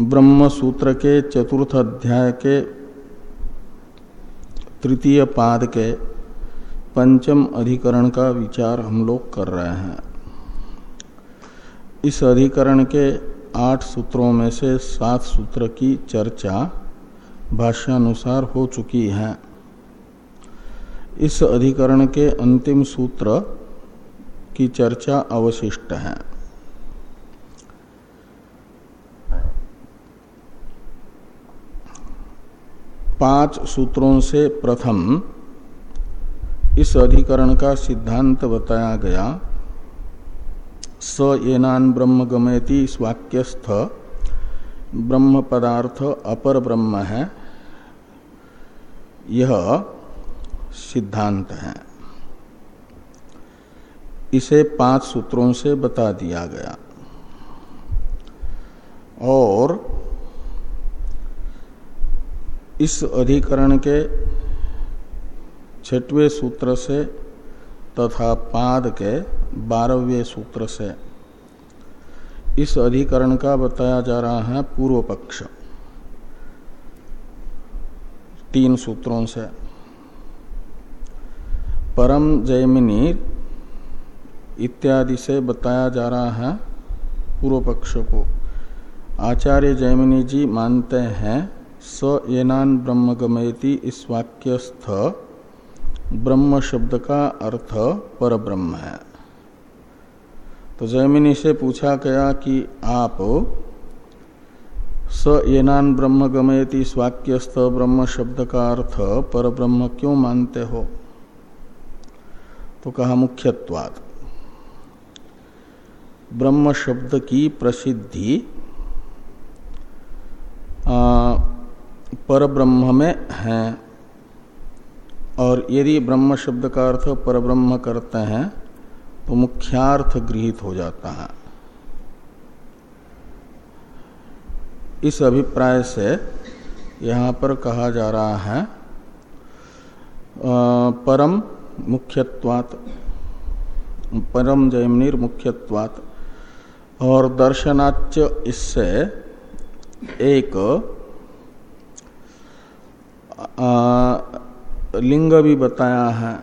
ब्रह्म सूत्र के चतुर्थ अध्याय के तृतीय पाद के पंचम अधिकरण का विचार हम लोग कर रहे हैं। इस अधिकरण के आठ सूत्रों में से सात सूत्र की चर्चा भाष्यानुसार हो चुकी है। इस अधिकरण के अंतिम सूत्र की चर्चा अवशिष्ट है। पाँच सूत्रों से प्रथम इस अधिकरण का सिद्धांत बताया गया। स येनान ब्रह्म गमयति इस वाक्यस्थ ब्रह्म पदार्थ अपर ब्रह्म है। यह सिद्धांत है। इसे पाँच सूत्रों से बता दिया गया। और इस अधिकरण के छठवें सूत्र से तथा पाद के बारहवें सूत्र से इस अधिकरण का बताया जा रहा है पूर्व पक्ष तीन सूत्रों से। परम जयमिनी इत्यादि से बताया जा रहा है पूर्व पक्ष को। आचार्य जयमिनी जी मानते हैं स येनान ब्रह्म गमयति इस वाक्यस्थ। ब्रह्म शब्द का अर्थ पर ब्रह्म है। तो जयमिनी से पूछा गया कि आप स येनान ब्रह्म गमयति इस वाक्यस्थ ब्रह्म शब्द का अर्थ पर ब्रह्म क्यों मानते हो? तो कहा मुख्यत्वाद ब्रह्म शब्द की प्रसिद्धि पर ब्रह्म में है। और यदि ब्रह्म शब्द का अर्थ पर ब्रह्म करते हैं तो मुख्यार्थ गृहित हो जाता है। इस अभिप्राय से यहाँ पर कहा जा रहा है परम मुख्यत्वात, परम जयमनिर मुख्यत्वात, और दर्शनाच इससे एक लिंग भी बताया है।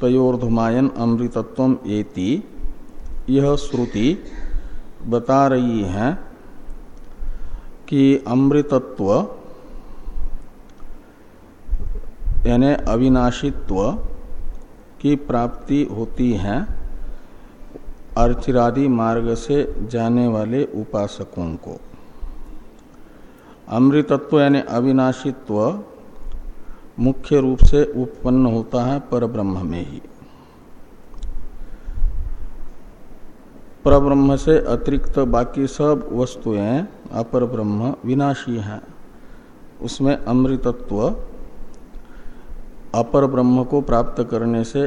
तयोर्धमायन अमृतत्व एति। यह श्रुति बता रही है कि अमृतत्व, यानी अविनाशित्व की प्राप्ति होती है अर्थिरादि मार्ग से जाने वाले उपासकों को। अमृतत्व यानी अविनाशित्व मुख्य रूप से उत्पन्न होता है पर ब्रह्म में ही। पर ब्रह्म से अतिरिक्त बाकी सब वस्तुएँ अपर ब्रह्म विनाशी हैं। उसमें अमृतत्व अपर ब्रह्म को प्राप्त करने से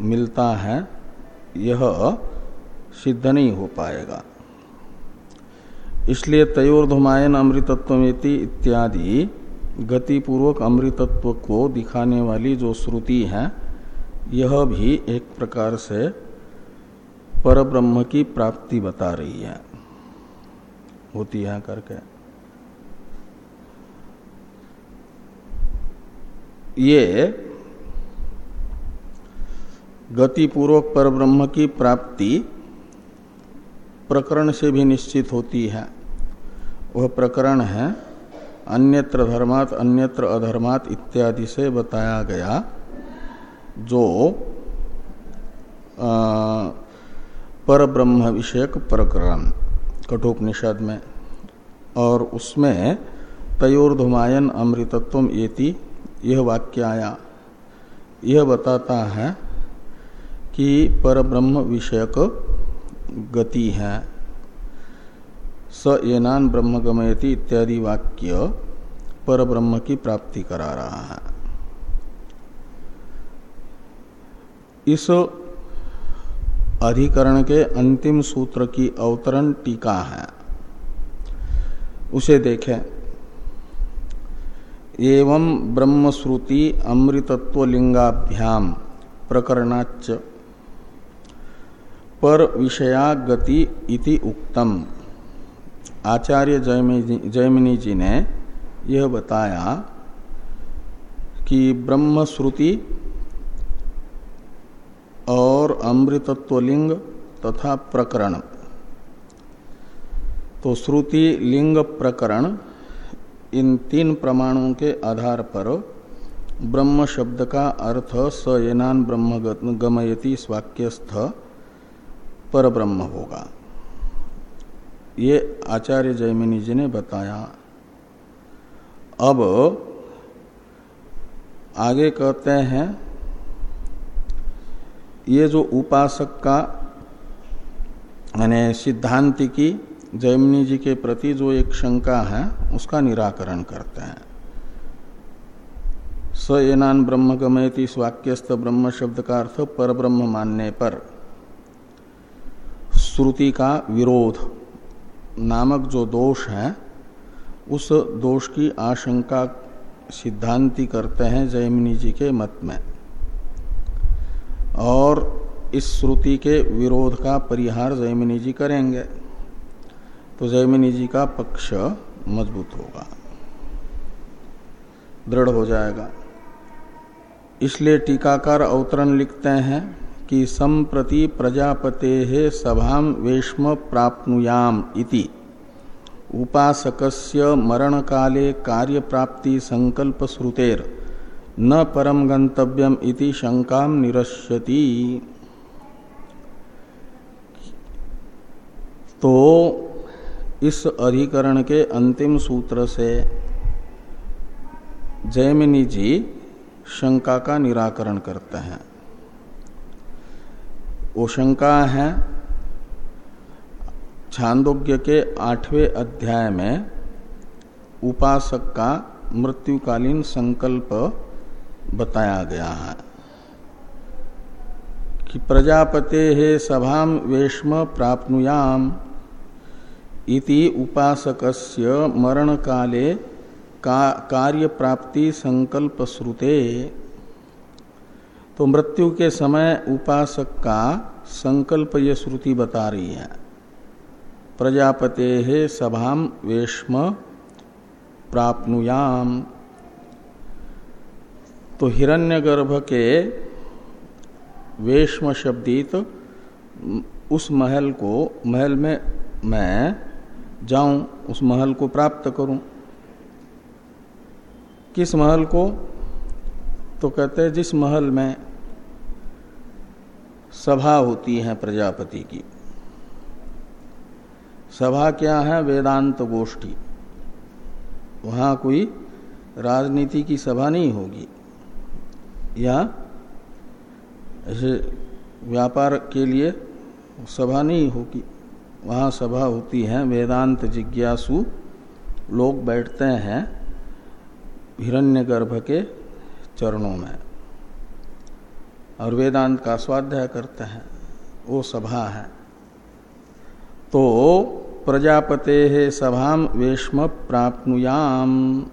मिलता है, यह सिद्ध नहीं हो पाएगा। इसलिए तयोर्धमायन अमृतत्वमेति इत्यादि गतिपूर्वक अमृतत्व को दिखाने वाली जो श्रुति है, यह भी एक प्रकार से पर ब्रह्म की प्राप्ति बता रही है। होती है करके। ये गतिपूर्वक पर ब्रह्म की प्राप्ति प्रकरण से भी निश्चित होती है। वह प्रकरण है, अन्यत्र धर्मात, अन्यत्र अधर्मात इत्यादि से बताया गया, जो पर ब्रह्म विषयक प्रकरण, कठोपनिषद में। और उसमें तयोर्धुमायन अमृतत्व येति यह वाक्य आया यह बताता है कि पर ब्रह्म विषयक गति है। स येनान ब्रह्म गमयति इत्यादि वाक्य पर ब्रह्म की प्राप्ति करा रहा है। इस अधिकरण के अंतिम सूत्र की अवतरण टीका है। उसे देखें। एवं ब्रह्मश्रुति अमृतत्व लिंगाभ्याम प्रकरणाच पर विषया गति इति उक्तम। आचार्य जयमिनी जी ने यह बताया कि ब्रह्म श्रुति और अमृतत्वलिंग तथा प्रकरण। तो श्रुति, लिंग, प्रकरण, इन तीन प्रमाणों के आधार पर ब्रह्म शब्द का अर्थ स येनान ब्रह्म गमयति स्वाक्यस्थ पर ब्रह्म होगा। ये आचार्य जयमिनी जी ने बताया। अब आगे कहते हैं, ये जो उपासक का, यानी सिद्धांति की जयमिनी जी के प्रति जो एक शंका है, उसका निराकरण करते हैं। स एनान ब्रह्म गमयति स्वाक्यस्थ ब्रह्म शब्द का अर्थ पर ब्रह्म मानने पर। श्रुति का विरोध। नामक जो दोष है, उस दोष की आशंका सिद्धांति करते हैं जयमिनी जी के मत में। और इस श्रुति के विरोध का परिहार जयमिनी जी करेंगे। तो जयमिनी जी का पक्ष मज़बूत होगा। दृढ़ हो जाएगा। इसलिए टीकाकार अवतरण लिखते हैं। कि संप्रति प्रजापते सभा वेश्म प्राप्नुयाम इति। उपासकस्य मरण काले कार्य प्राप्ति संकल्प श्रुतेर न परम गंतव्यम इति शंका निरस्यति। तो इस अधिकरण के अंतिम सूत्र से जयमिनी जी शंका का निराकरण करते हैं। वो शंका है छांदोग्य के आठवें अध्याय में उपासक का मृत्युकालीन संकल्प बताया गया है कि प्रजापते हे सभा वेश्म प्राप्नुयाम इति उपासकस्य मरण काले का कार्य प्राप्ति संकल्प श्रुते तो मृत्यु के समय उपासक का संकल्प ये श्रुति बता रही है। प्रजापते हे सभाम वेश्म प्राप्नुयाम। तो हिरण्यगर्भ के वेश्म शब्दित उस महल को, महल में मैं जाऊँ, उस महल को प्राप्त करूँ। किस महल को? तो कहते हैं जिस महल में सभा होती है प्रजापति की। सभा क्या है? वेदांत गोष्ठी। वहाँ कोई राजनीति की सभा नहीं होगी। या ऐसे व्यापार के लिए सभा नहीं होगी। वहाँ सभा होती है, वेदांत जिज्ञासु लोग बैठते हैं हिरण्यगर्भ के चरणों में। और वेदांत का स्वाध्याय करते हैं, वो सभा है। तो प्रजापते है सभा वेश्म प्राप्नुयाम।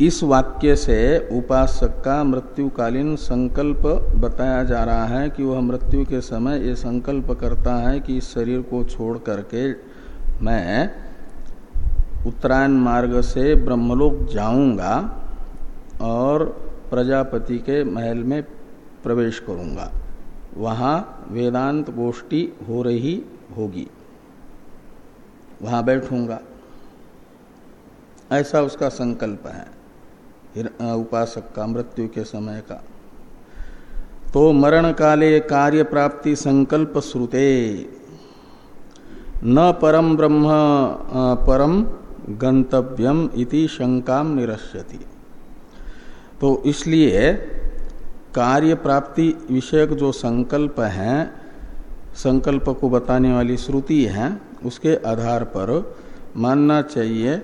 इस वाक्य से उपासक का मृत्युकालीन संकल्प बताया जा रहा है कि वह मृत्यु के समय ये संकल्प करता है कि इस शरीर को छोड़ करके मैं उत्तरायण मार्ग से ब्रह्मलोक जाऊँगा और प्रजापति के महल में प्रवेश करूँगा। वहाँ वेदांत गोष्ठी हो रही होगी। वहाँ बैठूँगा। ऐसा उसका संकल्प है उपासक का मृत्यु के समय का। तो मरण काले कार्य प्राप्ति संकल्प श्रुते। न परम ब्रह्म परम गंतव्यम इति शंका निरस्यति। तो इसलिए कार्य प्राप्ति विषयक जो संकल्प है, संकल्प को बताने वाली श्रुति है, उसके आधार पर मानना चाहिए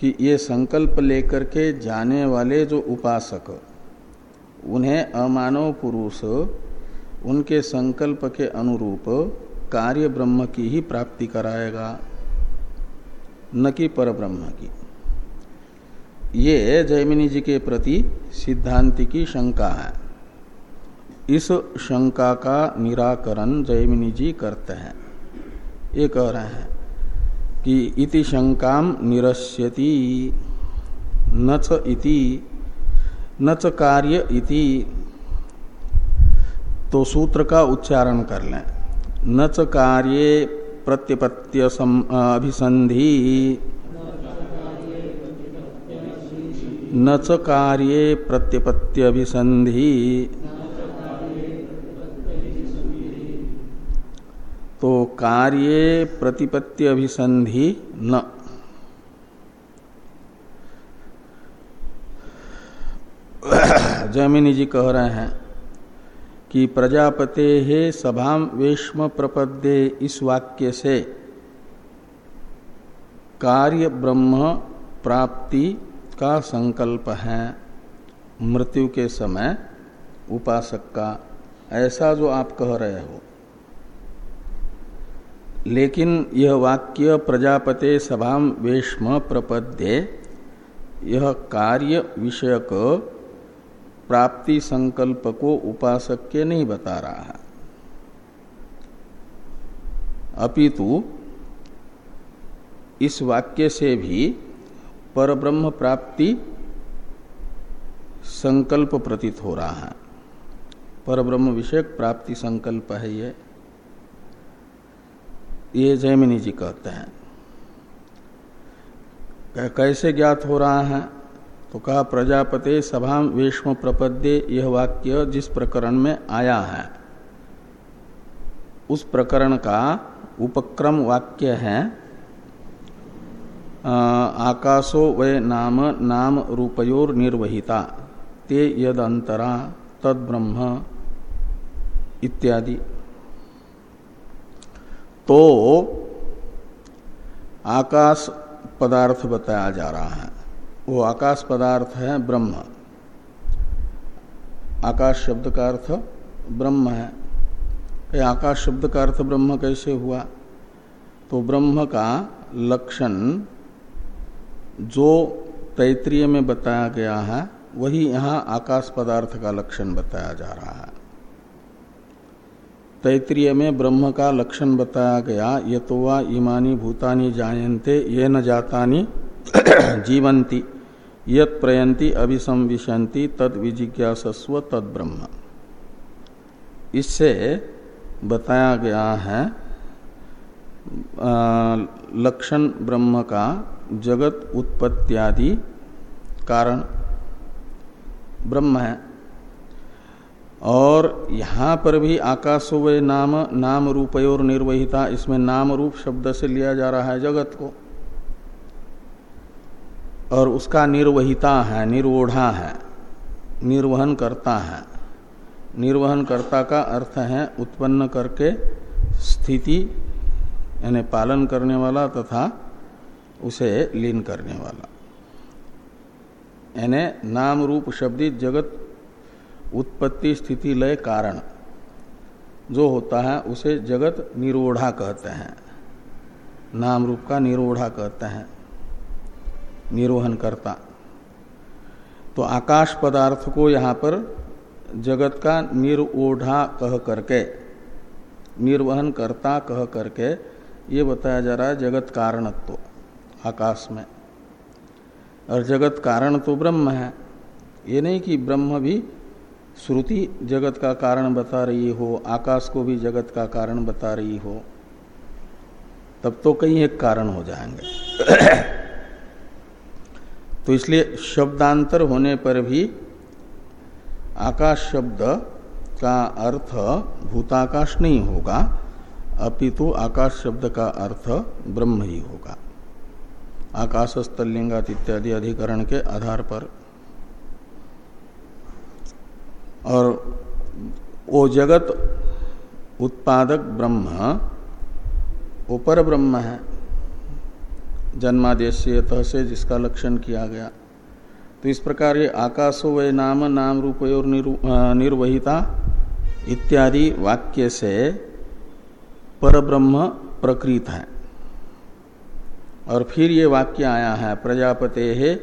कि ये संकल्प लेकर के जाने वाले जो उपासक, उन्हें अमानव पुरुष, उनके संकल्प के अनुरूप कार्य ब्रह्म की ही प्राप्ति कराएगा, न कि पर ब्रह्म की। ये जयमिनी जी के प्रति सिद्धांति की शंका है। इस शंका का निराकरण जयमिनी जी करते हैं। ये कह रहे हैं कि इति शंकाम निरस्यति, नच इति, नच कार्य इति। तो सूत्र का उच्चारण कर लें। नच कार्य प्रत्यपत्य अभिसंधि। नच कार्य प्रत्यपत्य अभिसंधि तो कार्य प्रतिपत्ति अभिसंधि न। जैमिनी जी कह रहे हैं कि प्रजापते हे सभाम वेश्म प्रपद्ये इस वाक्य से कार्य ब्रह्म प्राप्ति का संकल्प है मृत्यु के समय उपासक का, ऐसा जो आप कह रहे हो। लेकिन यह वाक्य प्रजापते सभाम वेश्म प्रपद्ये, यह कार्य विषयक प्राप्ति संकल्प को उपासक के नहीं बता रहा है। अपितु इस वाक्य से भी परब्रह्म प्राप्ति संकल्प प्रतीत हो रहा है। परब्रह्म विषयक प्राप्ति संकल्प है ये। ये जयमिनी जी कहते हैं। कैसे ज्ञात हो रहा है? तो कहा, प्रजापते सभा वेश्म प्रपद्ये, यह वाक्य जिस प्रकरण में आया है, उस प्रकरण का उपक्रम वाक्य है आकाशो वे नाम नाम रूपयोर निर्वहिता, ते यद अंतरा तद ब्रह्म इत्यादि। तो आकाश पदार्थ बताया जा रहा है। वो आकाश पदार्थ है, ब्रह्म। आकाश शब्द का अर्थ, ब्रह्म है। आकाश शब्द का अर्थ ब्रह्म कैसे हुआ? तो ब्रह्म का लक्षण जो तैतृय में बताया गया है, वही यहाँ आकाश पदार्थ का लक्षण बताया जा रहा है। तैतृय में ब्रह्म का लक्षण बताया गया ये तो वा इमानी भूतानी जायन्ते, ये न जातानी जीवंती यत प्रयंती अभिसंविशंति तद विजिज्ञासस्व, तद ब्रह्म। इससे बताया गया है लक्षण ब्रह्म का जगत उत्पत्त्यादि कारण ब्रह्म है। और यहाँ पर भी आकाशो वे नाम नाम रूपयोर निर्वहिता, इसमें नाम रूप शब्द से लिया जा रहा है जगत को। और उसका निर्वहिता है, निर्वोढ़ा है, निर्वहन करता है। निर्वहन करता का अर्थ है उत्पन्न करके स्थिति, यानी पालन करने वाला तथा उसे लीन करने वाला। यानी नाम रूप शब्दित जगत उत्पत्ति स्थिति लय कारण जो होता है, उसे जगत निरोढ़ा कहते हैं। नाम रूप का निरोढ़ा कहते हैं। निर्वहन करता। तो आकाश पदार्थ को यहाँ पर जगत का निरोढ़ा कह करके, निर्वहन करता कह करके ये बताया जा रहा है जगत कारणत्व। आकाश में। और जगत कारण तो ब्रह्म है। ये नहीं कि ब्रह्म भी श्रुति जगत का कारण बता रही हो, आकाश को भी जगत का कारण बता रही हो, तब तो कई एक कारण हो जाएँगे। तो इसलिए शब्दांतर होने पर भी आकाश शब्द का अर्थ भूताकाश नहीं होगा, अपितु आकाश शब्द का अर्थ ब्रह्म ही होगा। आकाश स्तलिंगात इत्यादि अधिकरण के आधार पर। और वो जगत उत्पादक ब्रह्म, वो पर ब्रह्म है जन्मादेशीयत से जिसका लक्षण किया गया। तो इस प्रकार ये आकाशो वे नाम नाम रूप और निर्वहिता इत्यादि वाक्य से परब्रह्म प्रकृत है। और फिर ये वाक्य आया है, प्रजापते है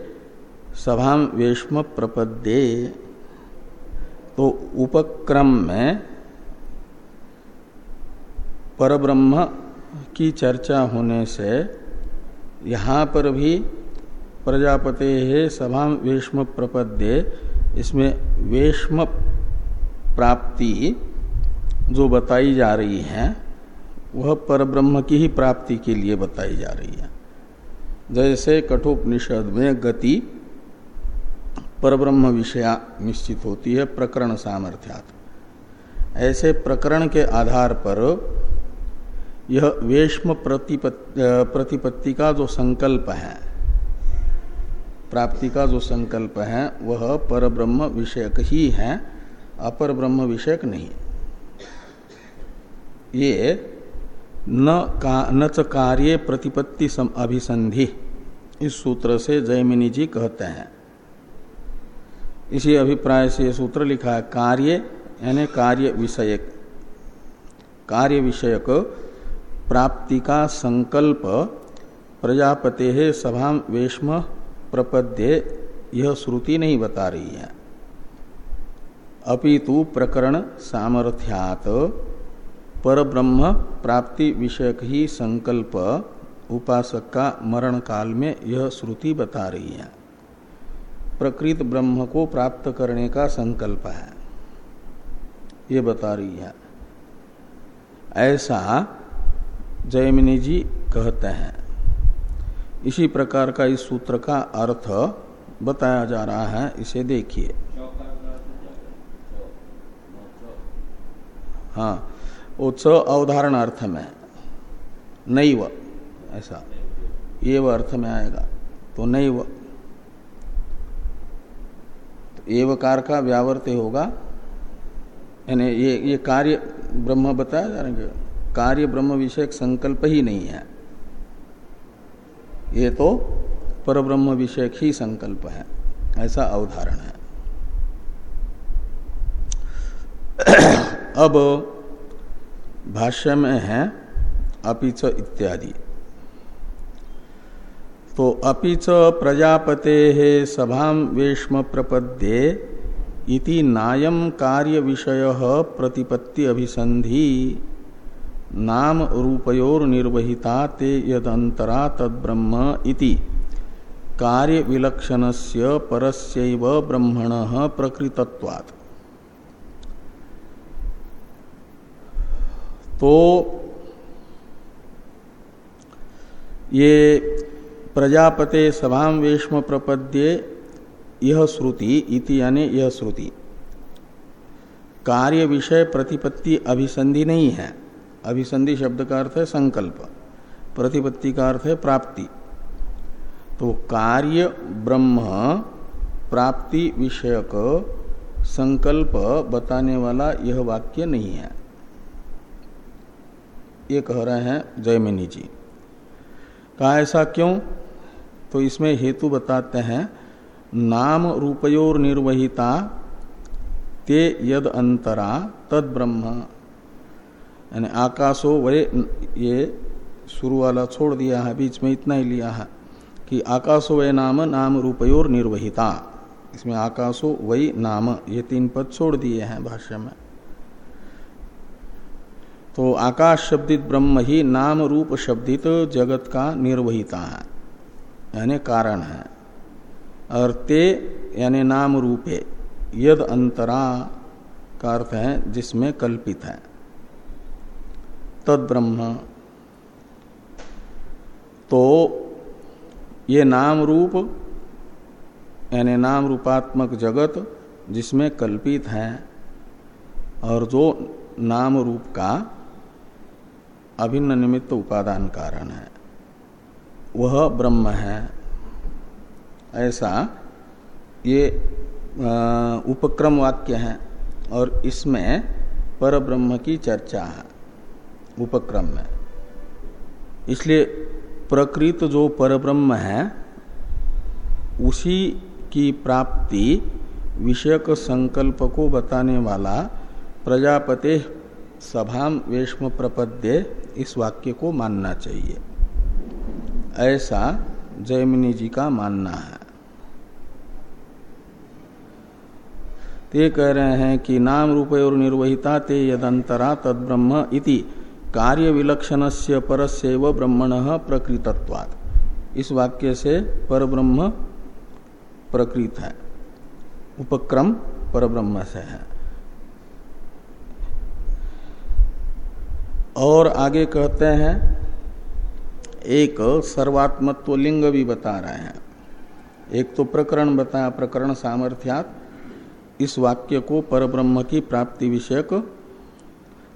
सभाम वेश्म प्रपद्ये। तो उपक्रम में परब्रह्म की चर्चा होने से यहाँ पर भी प्रजापते है सभा वेश्म प्रपद्य, इसमें वेश्म प्राप्ति जो बताई जा रही है, वह परब्रह्म की ही प्राप्ति के लिए बताई जा रही है। जैसे कठोपनिषद में गति परब्रह्म विषया निश्चित होती है, प्रकरण सामर्थ्यात। ऐसे प्रकरण के आधार पर यह वेश्म प्रतिपत्ति प्रतिपत्ति का जो संकल्प है, प्राप्ति का जो संकल्प है, वह परब्रह्म विषयक ही है, अपर ब्रह्म विषयक नहीं। ये न का, न च कार्य प्रतिपत्ति सम अभिसंधि। इस सूत्र से जयमिनी जी कहते हैं। इसी अभिप्राय से सूत्र लिखा है, कार्य, यानी कार्य विषयक। कार्य विषयक प्राप्ति का संकल्प प्रजापते है सभा वेश्म प्रपद्य, यह श्रुति नहीं बता रही है। अपितु प्रकरण सामर्थ्यात पर ब्रह्म प्राप्ति विषयक ही संकल्प उपासक का मरण काल में यह श्रुति बता रही है। प्रकृत ब्रह्म को प्राप्त करने का संकल्प है। ये बता रही है। ऐसा जयमिनी जी कहते हैं। इसी प्रकार का इस सूत्र का अर्थ बताया जा रहा है, इसे देखिए। हाँ वो च अवधारण अर्थ में। नहीं व ऐसा। ये वो अर्थ में आएगा। तो नहीं व तो एवकार का व्यावर्त होगा। यानी ये ये कार्य ब्रह्म बताया जा रहा कार्य ब्रह्म विषयक संकल्प ही नहीं है। ये तो पर ब्रह्म विषयक ही संकल्प है। ऐसा अवधारण है। अब भाष्य में है अपिच इत्यादि। तो अपिच प्रजापते सभा वेश्म प्रपद्ये इति नायम कार्य विषय प्रतिपत्ति अभिसंधि नाम रूपयोर निर्वहिता ते यदंतरा तद्ब्रह्म इति। कार्य विलक्षणस्य परस्यैव ब्रह्मण प्रकृतत्वात्। तो ये प्रजापते सभाम वेश्म प्रपद्ये यह श्रुति इति यानी यह श्रुति। कार्य विषय प्रतिपत्ति अभिसंधि नहीं है। अभिसंधि शब्द का अर्थ है संकल्प। प्रतिपत्ति का अर्थ है प्राप्ति। तो कार्य ब्रह्म प्राप्ति विषयक संकल्प बताने वाला यह वाक्य नहीं है। ये कह रहे हैं जयमिनी जी। कहा, ऐसा क्यों? तो इसमें हेतु बताते हैं, नाम रूपयोर निर्वहिता, ते यद अंतरा, तद ब्रह्म। यानी आकाशो वे, ये शुरू वाला छोड़ दिया है, बीच में इतना ही लिया है, कि आकाशो वे नाम नाम रूपयोर निर्वहिता। इसमें आकाशो वही नाम, ये तीन पद छोड़ दिए हैं भाष्य में। तो आकाश शब्दित ब्रह्म ही नाम रूप शब्दित जगत का निर्वहिता है, यानी कारण है। और ते, यानी नाम रूपे यद अंतरा का अर्थ है जिसमें कल्पित है। तद ब्रह्म तो ये नाम रूप यानी नाम रूपात्मक जगत जिसमें कल्पित है, और जो नाम रूप का अभिन्न निमित्त उपादान कारण है। वह ब्रह्म है। ऐसा ये उपक्रम वाक्य है और इसमें पर ब्रह्म की चर्चा है, उपक्रम में। इसलिए प्रकृत जो परब्रह्म है, उसी की प्राप्ति विषयक संकल्प को बताने वाला प्रजापति सभाम वेश्म प्रपद्य इस वाक्य को मानना चाहिए। ऐसा जयमिनी जी का मानना है। ते कह रहे हैं कि नाम रूप और निर्वहिता ते यदंतरा तद ब्रह्म इति कार्य विलक्षण से परस्व ब्रह्मण प्रकृतत्वाद इस वाक्य से परब्रह्म प्रकृत है। उपक्रम परब्रह्म से है। और आगे कहते हैं, एक सर्वात्मत्व लिंग भी बता रहे हैं। एक तो प्रकरण बताया प्रकरण सामर्थ्यात, इस वाक्य को परब्रह्म की प्राप्ति विषयक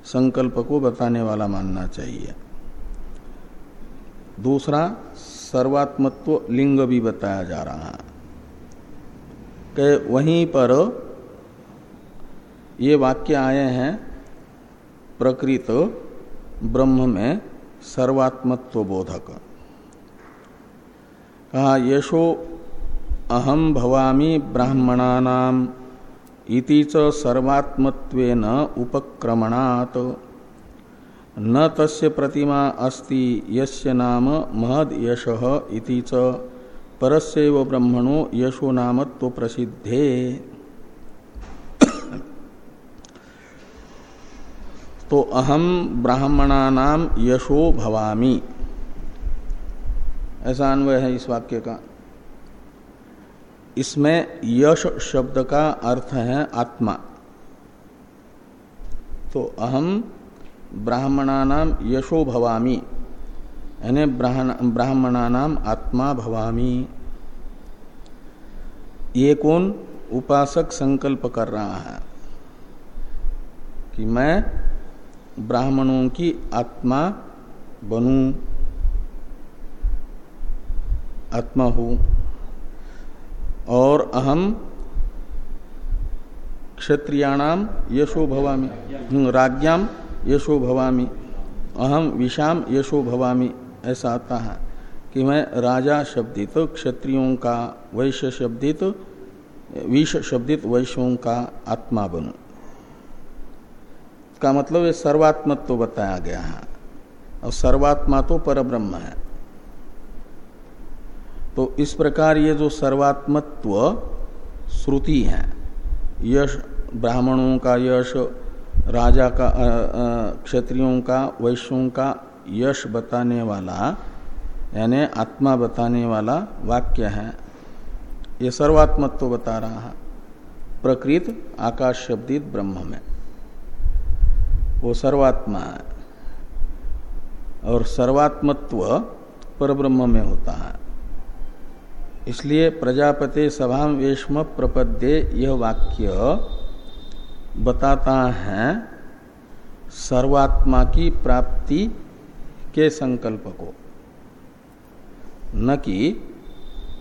संकल्प को बताने वाला मानना चाहिए। दूसरा, सर्वात्मत्व लिंग भी बताया जा रहा है। कि वहीं पर ये वाक्य आए हैं, प्रकृत ब्रह्म में सर्वात्मत्व बोधक कहा, यशो अहम भवामी ब्राह्मणानाम इति च सर्वात्मत्वेन उपक्रमणात्। न तस्य प्रतिमा अस्ति यस्य नाम महद यशः इति च परस्यैव ब्रह्मणो यशो नामत्व प्रसिद्धे तो अहम ब्राह्मणानाम यशो भवामी। ऐसा अन्वय है इस वाक्य का। इसमें यश शब्द का अर्थ है आत्मा। तो अहम ब्राह्मणानाम यशो भवामी। यानी ब्राह्मणानाम आत्मा भवामी। ये कौन? उपासक संकल्प कर रहा है कि मैं ब्राह्मणों की आत्मा बनूं, आत्मा हूँ, और अहम क्षत्रियाणाम यशो भवामी राज्ञाम यशो भवामी, अहम विषाम यशो भवामी, ऐसा आता है कि मैं राजा शब्दित, क्षत्रियों का वैश्य शब्दित, विष शब्दित वैश्यों का आत्मा बनू। का मतलब ये सर्वात्मत्व बताया गया है। और सर्वात्मा तो परब्रह्म है। तो इस प्रकार ये जो सर्वात्मत्व श्रुति है, यश ब्राह्मणों का यश, राजा का क्षत्रियों का, वैश्यों का यश बताने वाला, यानी आत्मा बताने वाला वाक्य है। ये सर्वात्मत्व बता रहा है। प्रकृत आकाश शब्दित ब्रह्म में। वो सर्वात्मा है। और सर्वात्मत्व परब्रह्म में होता है। इसलिए प्रजापति सभा वेशम प्रपद्ये यह वाक्य बताता है सर्वात्मा की प्राप्ति के संकल्प को। न कि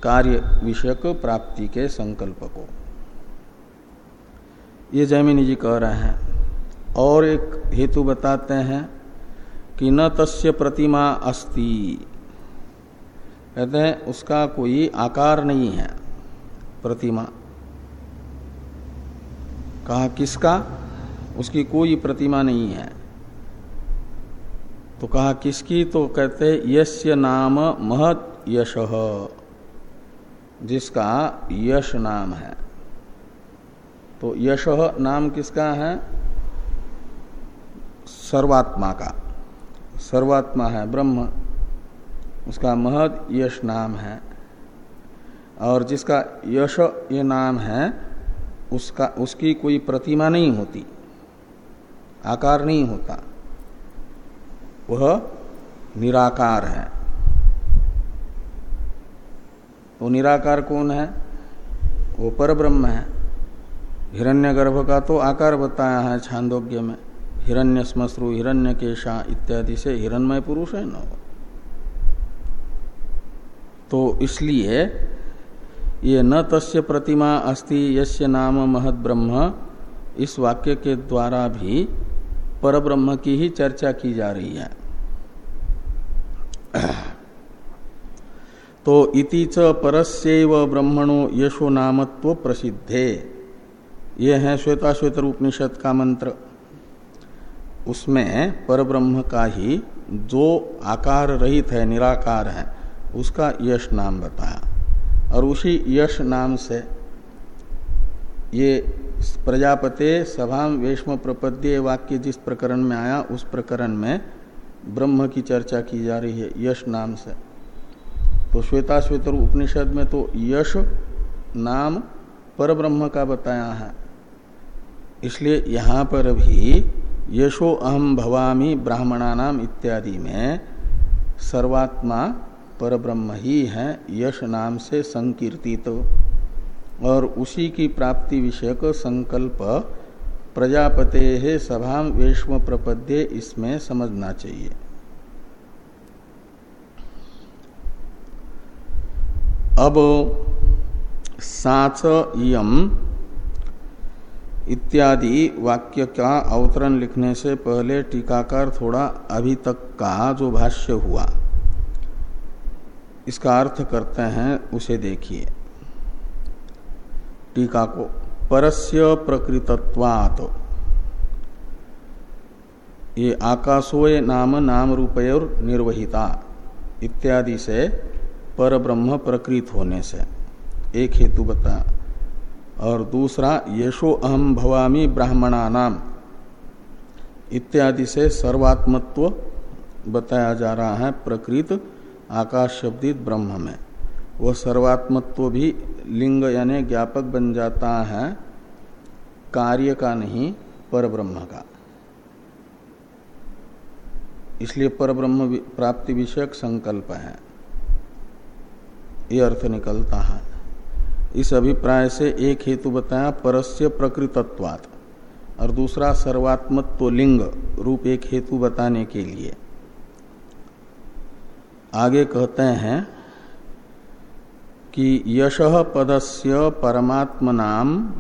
कार्य विषयक प्राप्ति के संकल्प को। ये जैमिनी जी कह रहे हैं। और एक हेतु बताते हैं कि न तस्य प्रतिमा अस्ति। कहते हैं, उसका कोई आकार नहीं है, प्रतिमा। कहा, किसका? उसकी कोई प्रतिमा नहीं है। तो कहा, किसकी? तो कहते यस्य नाम महत यश, जिसका यश नाम है। तो यश नाम किसका है? सर्वात्मा का। सर्वात्मा है ब्रह्म, उसका महद यश नाम है। और जिसका यश ये नाम है, उसका, उसकी कोई प्रतिमा नहीं होती, आकार नहीं होता। वह निराकार है। वो निराकार कौन है? वो पर ब्रह्म है। हिरण्यगर्भ का तो आकार बताया है छांदोग्य में। हिरण्य स्मश्रु हिरण्य केशा इत्यादि से हिरणमय पुरुष है ना तो इसलिए ये न तस्य प्रतिमा अस्ति, यस्य नाम महद ब्रह्म इस वाक्य के द्वारा भी परब्रह्म की ही चर्चा की जा रही है। तो इति च परस्यव ब्रह्मणो यशो नामत्व प्रसिद्धे। ये है श्वेता श्वेतर उपनिषद का मंत्र। उसमें परब्रह्म का ही जो आकार रहित है, निराकार है, उसका यश नाम बताया। और उसी यश नाम से ये प्रजापते सभा वेशम प्रपद्य वाक्य जिस प्रकरण में आया, उस प्रकरण में ब्रह्म की चर्चा की जा रही है, यश नाम से। तो श्वेता श्वेतर उपनिषद में तो यश नाम पर ब्रह्म का बताया है। इसलिए यहाँ पर भी यशो अहम भवामी ब्राह्मणानाम इत्यादि में सर्वात्मा पर ब्रह्म ही है, यश नाम से संकीर्तित। तो और उसी की प्राप्ति विषयक संकल्प प्रजापते है सभा वेश्म प्रपद्य इसमें समझना चाहिए। अब साच यम इत्यादि वाक्य का अवतरण लिखने से पहले टीकाकार थोड़ा अभी तक का जो भाष्य हुआ, इसका अर्थ करते हैं, उसे देखिए। टीका को, परस्य प्रकृतत्वात्। ये आकाशोय नाम नाम रूपयोर निर्वहिता, इत्यादि से पर ब्रह्म प्रकृत होने से, एक हेतु बता और दूसरा, यशो अहम भवामी ब्राह्मणा नाम इत्यादि से सर्वात्मत्व बताया जा रहा है प्रकृत आकाश शब्दित ब्रह्म में। वह सर्वात्मत्व भी लिंग यानी ज्ञापक बन जाता है, कार्य का नहीं पर ब्रह्म का। इसलिए पर ब्रह्म प्राप्ति विषयक संकल्प है। ये अर्थ निकलता है। इस अभिप्राय से एक हेतु बताया, परस्य प्रकृतत्वात्। और दूसरा, सर्वात्मत्व लिंग रूप एक हेतु बताने के लिए। आगे कहते हैं कि यश पदस्य परमात्मनाम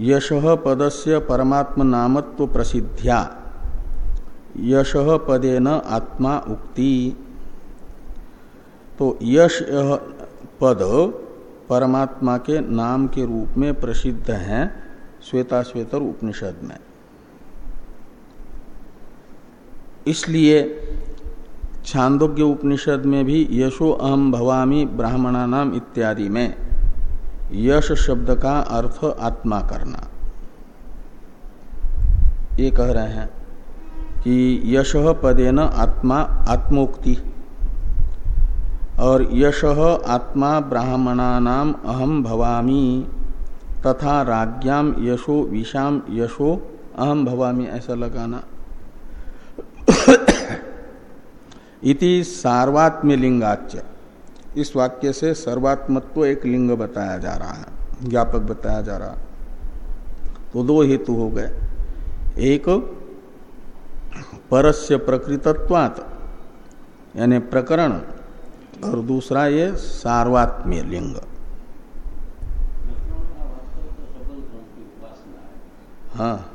यश पदस्य परमात्मनामत्व प्रसिद्ध्या। यश पदेन आत्मा उक्ति। तो यश पद परमात्मा के नाम के रूप में प्रसिद्ध है श्वेता श्वेतर उपनिषद में। इसलिए छांदोग्य उपनिषद में भी यशो अहम भवामी ब्राह्मणा नाम इत्यादि में यश शब्द का अर्थ आत्मा करना। ये कह रहे हैं कि यश पदेन आत्मा आत्मोक्ति। और यश आत्मा ब्राह्मणा अहम भवामी। तथा राज्ञाम यशो विषाम यशो अहम भवामी, ऐसा लगाना। इति सार्वात्म्य लिंगाच्य इस वाक्य से सर्वात्मत्व एक लिंग बताया जा रहा है, ज्ञापक बताया जा रहा तो दो हेतु हो गए। एक, परस्य प्रकृतत्वात, यानी प्रकरण और दूसरा ये सार्वात्म्य लिंग। हाँ।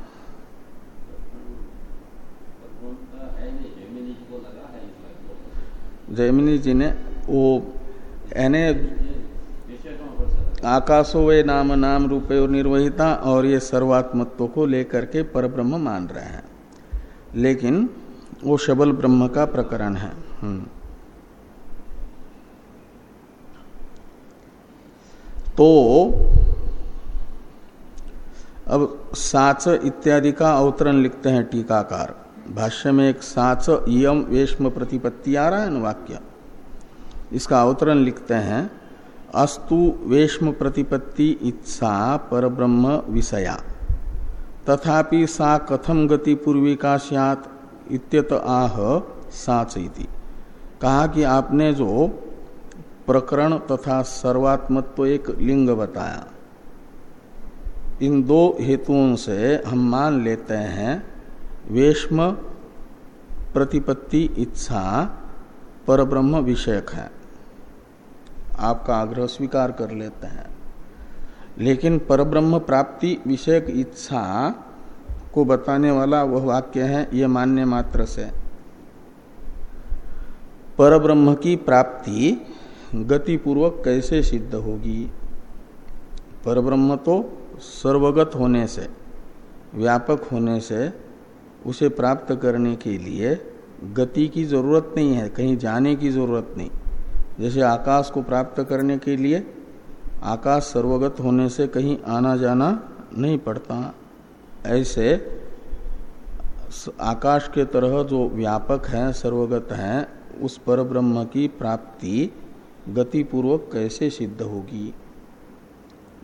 जी ने वो यानी आकाशो वे नाम नाम रूपे और निर्वहिता और ये सर्वात्मत्व को लेकर के पर ब्रह्म मान रहे हैं। लेकिन वो शबल ब्रह्म का प्रकरण है। तो अब साच इत्यादि का अवतरण लिखते हैं टीकाकार। भाष्य में एक साच यम वेश्म प्रतिपत्ति आ रहा है ना वाक्य। इसका अवतरण लिखते हैं, अस्तु वेश्म प्रतिपत्ति इच्छा पर ब्रह्म विषया। तथापि सा कथम गति पूर्विका सियात इत्यत आह साच इति। कहा कि आपने जो प्रकरण तथा सर्वात्मत्व एक लिंग बताया। इन दो हेतुओं से हम मान लेते हैं, वेश्म प्रतिपत्ति इच्छा पर ब्रह्म विषयक है। आपका आग्रह स्वीकार कर लेते हैं। लेकिन परब्रह्म प्राप्ति विषयक इच्छा को बताने वाला वह वाक्य है, ये मान्य मात्र से। परब्रह्म की प्राप्ति गतिपूर्वक कैसे सिद्ध होगी? परब्रह्म तो सर्वगत होने से, व्यापक होने से उसे प्राप्त करने के लिए गति की ज़रूरत नहीं है, कहीं जाने की ज़रूरत नहीं। जैसे आकाश को प्राप्त करने के लिए आकाश सर्वगत होने से कहीं आना जाना नहीं पड़ता। ऐसे आकाश के तरह जो व्यापक है, सर्वगत है, उस पर ब्रह्म की प्राप्ति गतिपूर्वक कैसे सिद्ध होगी?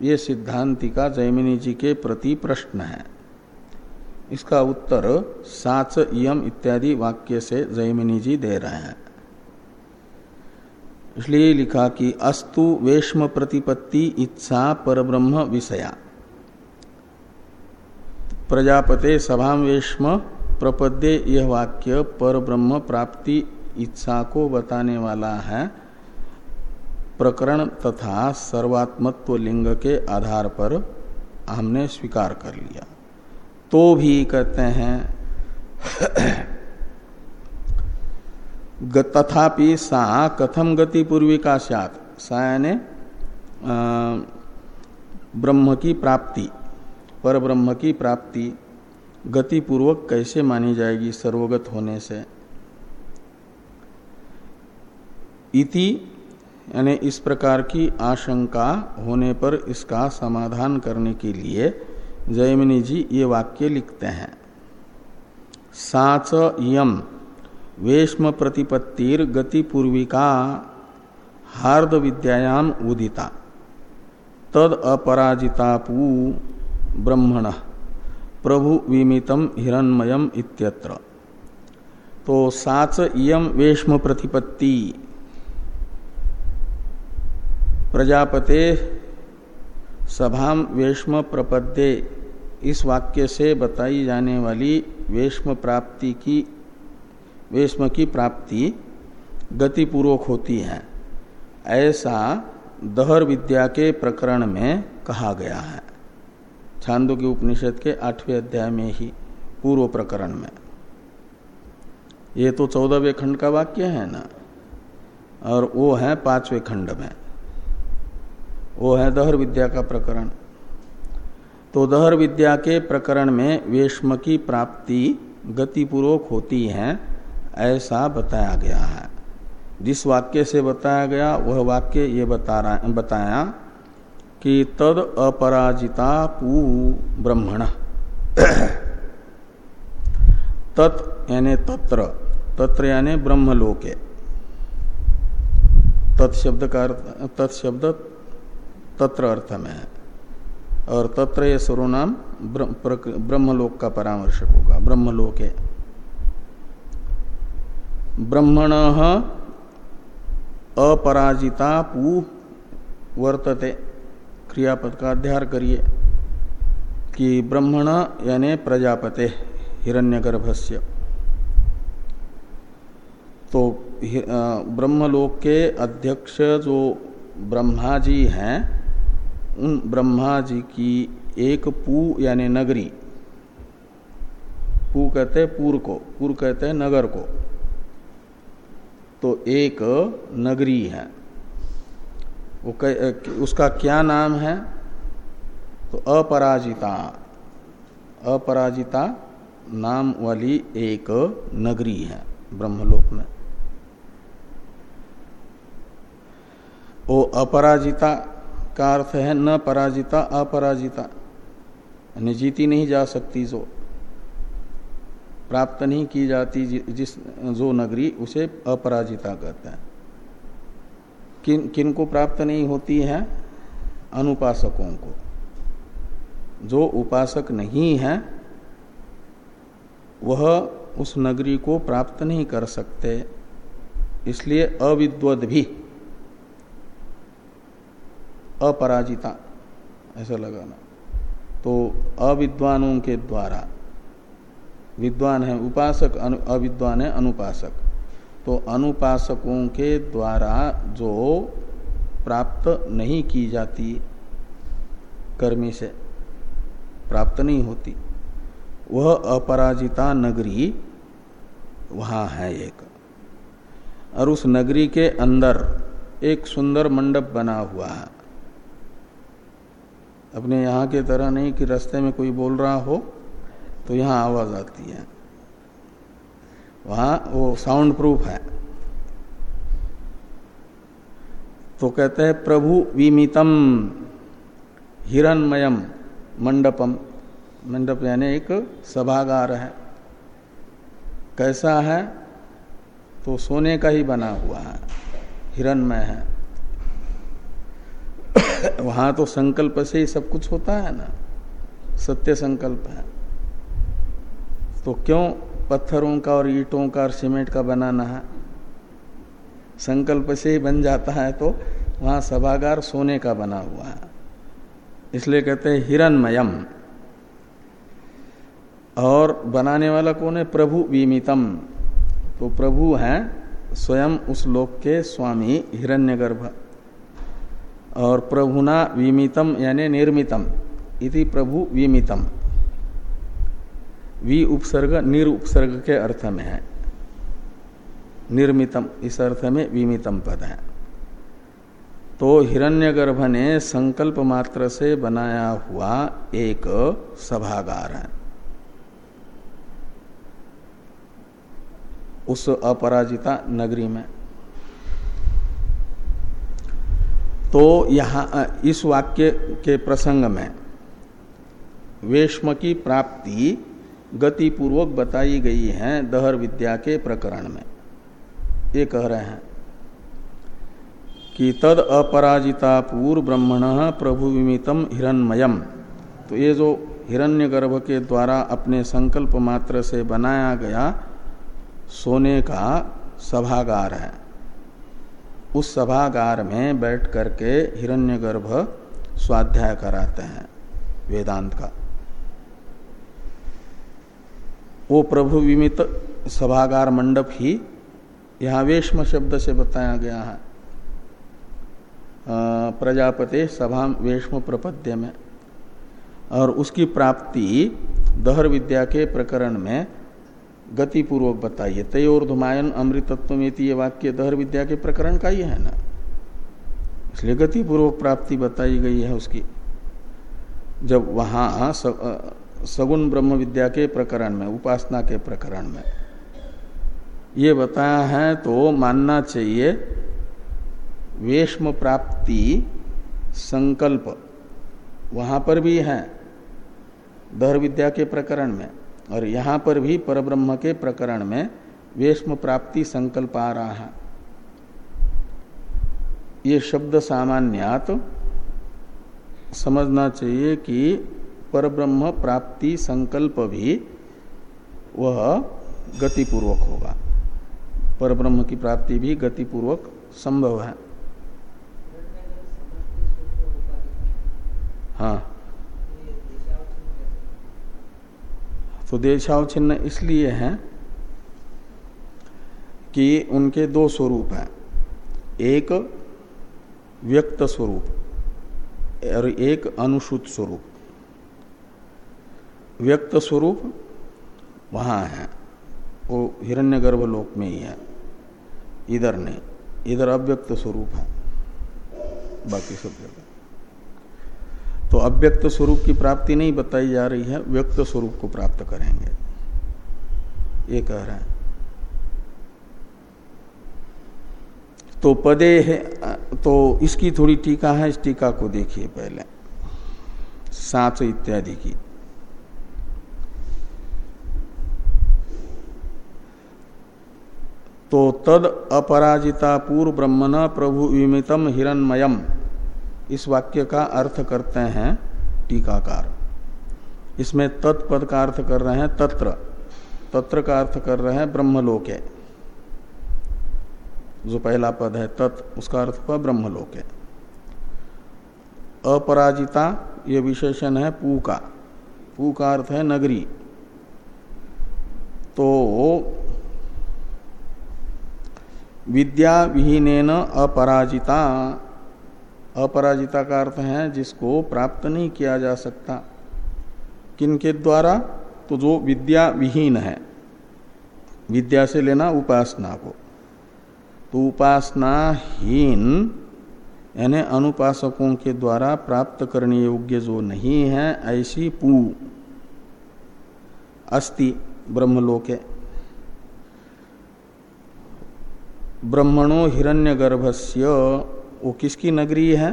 ये सिद्धांति का जैमिनी जी के प्रति प्रश्न है। इसका उत्तर साच यम इत्यादि वाक्य से जैमिनी जी दे रहे हैं। इसलिए लिखा कि अस्तु वेश्म प्रतिपत्ति इच्छा परब्रह्म विषया। प्रजापते सभाम वेश्म प्रपद्य यह वाक्य पर ब्रह्म प्राप्ति इच्छा को बताने वाला है। प्रकरण तथा सर्वात्मत्व लिंग के आधार पर हमने स्वीकार कर लिया। तो भी कहते हैं तथापि सा कथम गति पूर्विका सात सा यानी ब्रह्म की प्राप्ति, पर ब्रह्म की प्राप्ति गति पूर्वक कैसे मानी जाएगी सर्वगत होने से? इति यानी इस प्रकार की आशंका होने पर इसका समाधान करने के लिए जयमिनी जी ये वाक्य लिखते हैं। साच यम, वेश्म प्रतिपत्तिर गति पूर्विका, हार्द विद्यायाम उदिता। तद अपराजितापू ब्रह्मण, प्रभु विमितम हिरणमयम इत्यत्र। तो साच यम, वेश्म प्रतिपत्ति प्रजापते सभाम वेश्म प्रपद्ये। इस वाक्य से बताई जाने वाली वेश्म प्राप्ति की, वेश्म की प्राप्ति गतिपूर्वक होती है। ऐसा दहर विद्या के प्रकरण में कहा गया है। छांदो के उपनिषद के आठवें अध्याय में ही, पूर्व प्रकरण में। ये तो चौदहवें खंड का वाक्य है ना? और वो है पाँचवें खंड में। वो है दहर विद्या का प्रकरण। तो दहर विद्या के प्रकरण में वेश्म की प्राप्ति गतिपूर्वक होती है, ऐसा बताया गया है। जिस वाक्य से बताया गया, वह वाक्य ये बता रहा बताया कि तद अपराजिता पू ब्रह्मण। तत् यानी तत्र। तत्र यानी ब्रह्मलोके। तत्शब्द का तत्शब्द तत्र अर्थ में है। और तत्र ये सर्वनाम ब्रह्मलोक का परामर्शक होगा, ब्रह्मलोक। है ब्रह्मण अपराजिता पू वर्तते। क्रियापद का अध्यार करिए कि ब्रह्मण यानी प्रजापते, हिरण्यगर्भस्य। तो ब्रह्मलोक के अध्यक्ष जो ब्रह्मा जी हैं उन ब्रह्मा जी की एक पू यानी नगरी। पू कहते हैं पूर को, पूर कहते हैं नगर को। तो एक नगरी है। वो उसका क्या नाम है? तो अपराजिता अपराजिता नाम वाली एक नगरी है ब्रह्मलोक में। वो अपराजिता का अर्थ है न पराजिता, अपराजिता। यानी जीती नहीं जा सकती जो। प्राप्त नहीं की जाती जिस जो नगरी, उसे अपराजिता कहते हैं। किन किन को प्राप्त नहीं होती है? अनुपासकों को। जो उपासक नहीं है, वह उस नगरी को प्राप्त नहीं कर सकते, इसलिए अविद्वद भी। अपराजिता, ऐसा लगाना। तो अविद्वानों के द्वारा, विद्वान है उपासक, अनु, अविद्वान है अनुपासक। तो अनुपासकों के द्वारा जो प्राप्त नहीं की जाती, कर्मी से प्राप्त नहीं होती, वह अपराजिता नगरी, वहाँ है एक। और उस नगरी के अंदर एक सुंदर मंडप बना हुआ है। अपने यहाँ के तरह नहीं कि रास्ते में कोई बोल रहा हो तो यहाँ आवाज़ आती है। वहाँ वो साउंड प्रूफ है। तो कहते हैं, प्रभु विमितम हिरणमयम मंडपम। मंडप यानी एक सभागार है। कैसा है? तो सोने का ही बना हुआ है। हिरणमय है। वहाँ तो संकल्प से ही सब कुछ होता है ना। सत्य संकल्प है। तो क्यों पत्थरों का और ईटों का और सीमेंट का बनाना है? संकल्प से ही बन जाता है तो वहाँ सभागार सोने का बना हुआ है। इसलिए कहते हैं हिरणमयम। और बनाने वाला कौन है? प्रभु विमितम तो प्रभु हैं स्वयं उस लोक के स्वामी हिरण्यगर्भ। और प्रभुना विमितम, यानी निर्मितम। इति प्रभु विमितम। वि उपसर्ग, निर उपसर्ग के अर्थ में है। निर्मितम, इस अर्थ में विमितम पद है। तो हिरण्यगर्भ ने संकल्प मात्र से बनाया हुआ एक सभागार है। उस अपराजिता नगरी में। तो यहाँ इस वाक्य के प्रसंग में वेश्म की प्राप्ति गति पूर्वक बताई गई है दहर विद्या के प्रकरण में। ये कह रहे हैं कि तद अपराजिता पूर्व ब्रह्मण प्रभु विमितम हिरणमयम। तो ये जो हिरण्यगर्भ के द्वारा अपने संकल्प मात्र से बनाया गया सोने का सभागार है। उस सभागार में बैठ करके हिरण्यगर्भ स्वाध्याय कराते हैं, वेदांत का। वो प्रभु विमित सभागार मंडप ही यहाँ वेशम शब्द से बताया गया है। प्रजापति सभा वेशम प्रपद्य में। और उसकी प्राप्ति दहर विद्या के प्रकरण में गति पूर्वक बताइए। तयोर धुमायन अमृतत्व में ये वाक्य दहर विद्या के प्रकरण का ही है ना? इसलिए गति पूर्वक प्राप्ति बताई गई है उसकी। जब वहाँ सगुण ब्रह्म विद्या के प्रकरण में, उपासना के प्रकरण में ये बताया है तो मानना चाहिए वेश्म प्राप्ति संकल्प वहाँ पर भी है, दहर विद्या के प्रकरण में। और यहाँ पर भी परब्रह्म के प्रकरण में वेश्म प्राप्ति संकल्प आ रहा है ये शब्द सामान्यात समझना चाहिए कि परब्रह्म प्राप्ति संकल्प भी वह गतिपूर्वक होगा। परब्रह्म की प्राप्ति भी गतिपूर्वक संभव है। हाँ। तो देशावचिन्ह इसलिए है कि उनके दो स्वरूप हैं। एक व्यक्त स्वरूप और एक अनुसूत स्वरूप। व्यक्त स्वरूप वहाँ है। वो हिरण्यगर्भ लोक में ही है। इधर नहीं, इधर अव्यक्त स्वरूप है। बाकी सब जगह। तो अव्यक्त स्वरूप की प्राप्ति नहीं बताई जा रही है, व्यक्त स्वरूप को प्राप्त करेंगे। ये कह रहे हैं। तो पदे है तो इसकी थोड़ी टीका है, इस टीका को देखिए पहले। सात इत्यादि की। तो तद अपराजिता पूर्व ब्रह्मण प्रभु विमितम हिरणमयम। इस वाक्य का अर्थ करते हैं टीकाकार। इसमें तत्पद का अर्थ कर रहे हैं तत्र। तत्र का अर्थ कर रहे हैं ब्रह्मलोके। जो पहला पद है तत्, उसका अर्थ हुआ ब्रह्मलोके। अपराजिता, ये विशेषण है पू का। पू का अर्थ है नगरी। तो विद्या विहीन अपराजिता। अपराजिता का अर्थ है, जिसको प्राप्त नहीं किया जा सकता। किनके द्वारा? तो जो विद्या विहीन है। विद्या से लेना उपासना को। तो उपासनाहीन, यानी अनुपासकों के द्वारा प्राप्त करने योग्य जो नहीं है, ऐसी पू। अस्ति, ब्रह्मलोके। ब्रह्मणो हिरण्यगर्भस्य वो किसकी नगरी है?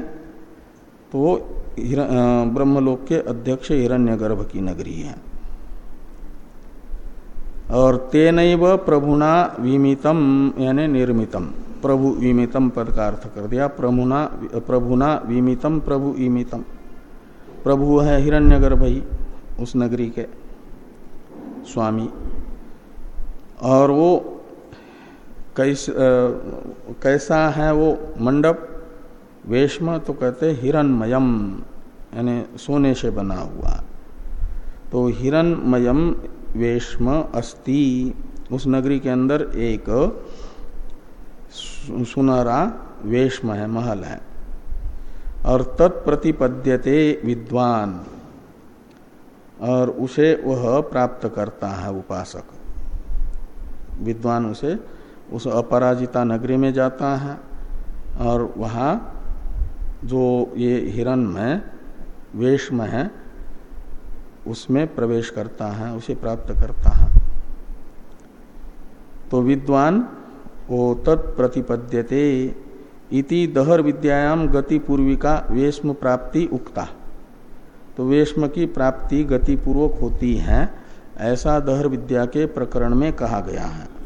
तो ब्रह्मलोक के अध्यक्ष हिरण्यगर्भ की नगरी है। और तेन प्रभुना विमितम यानी निर्मितम। प्रभु विमितम पद का अर्थ कर दिया। प्रभुना प्रभुना विमितम प्रभु विमितम प्रभु है हिरण्यगर्भ ही उस नगरी के स्वामी। और वो कैस, आ, कैसा है वो मंडप? वेशम तो कहते हिरणमयम, यानी सोने से बना हुआ। तो हिरणमयम वेशम अस्ति। उस नगरी के अंदर एक सुनहरा वेशम है, महल है। और तत्प्रतिपद्यते विद्वान, और उसे वह प्राप्त करता है उपासक। विद्वान उसे उस अपराजिता नगरी में जाता है, और वहाँ जो ये हिरण में वेश में है, उसमें प्रवेश करता है, उसे प्राप्त करता है। तो विद्वान, वो तत्प्रतिपद्यते इति दहर विद्यायाम गति पूर्विका वेश्म प्राप्ति उक्ता। तो वेश्म की प्राप्ति गति पूर्वक होती है, ऐसा दहर विद्या के प्रकरण में कहा गया है।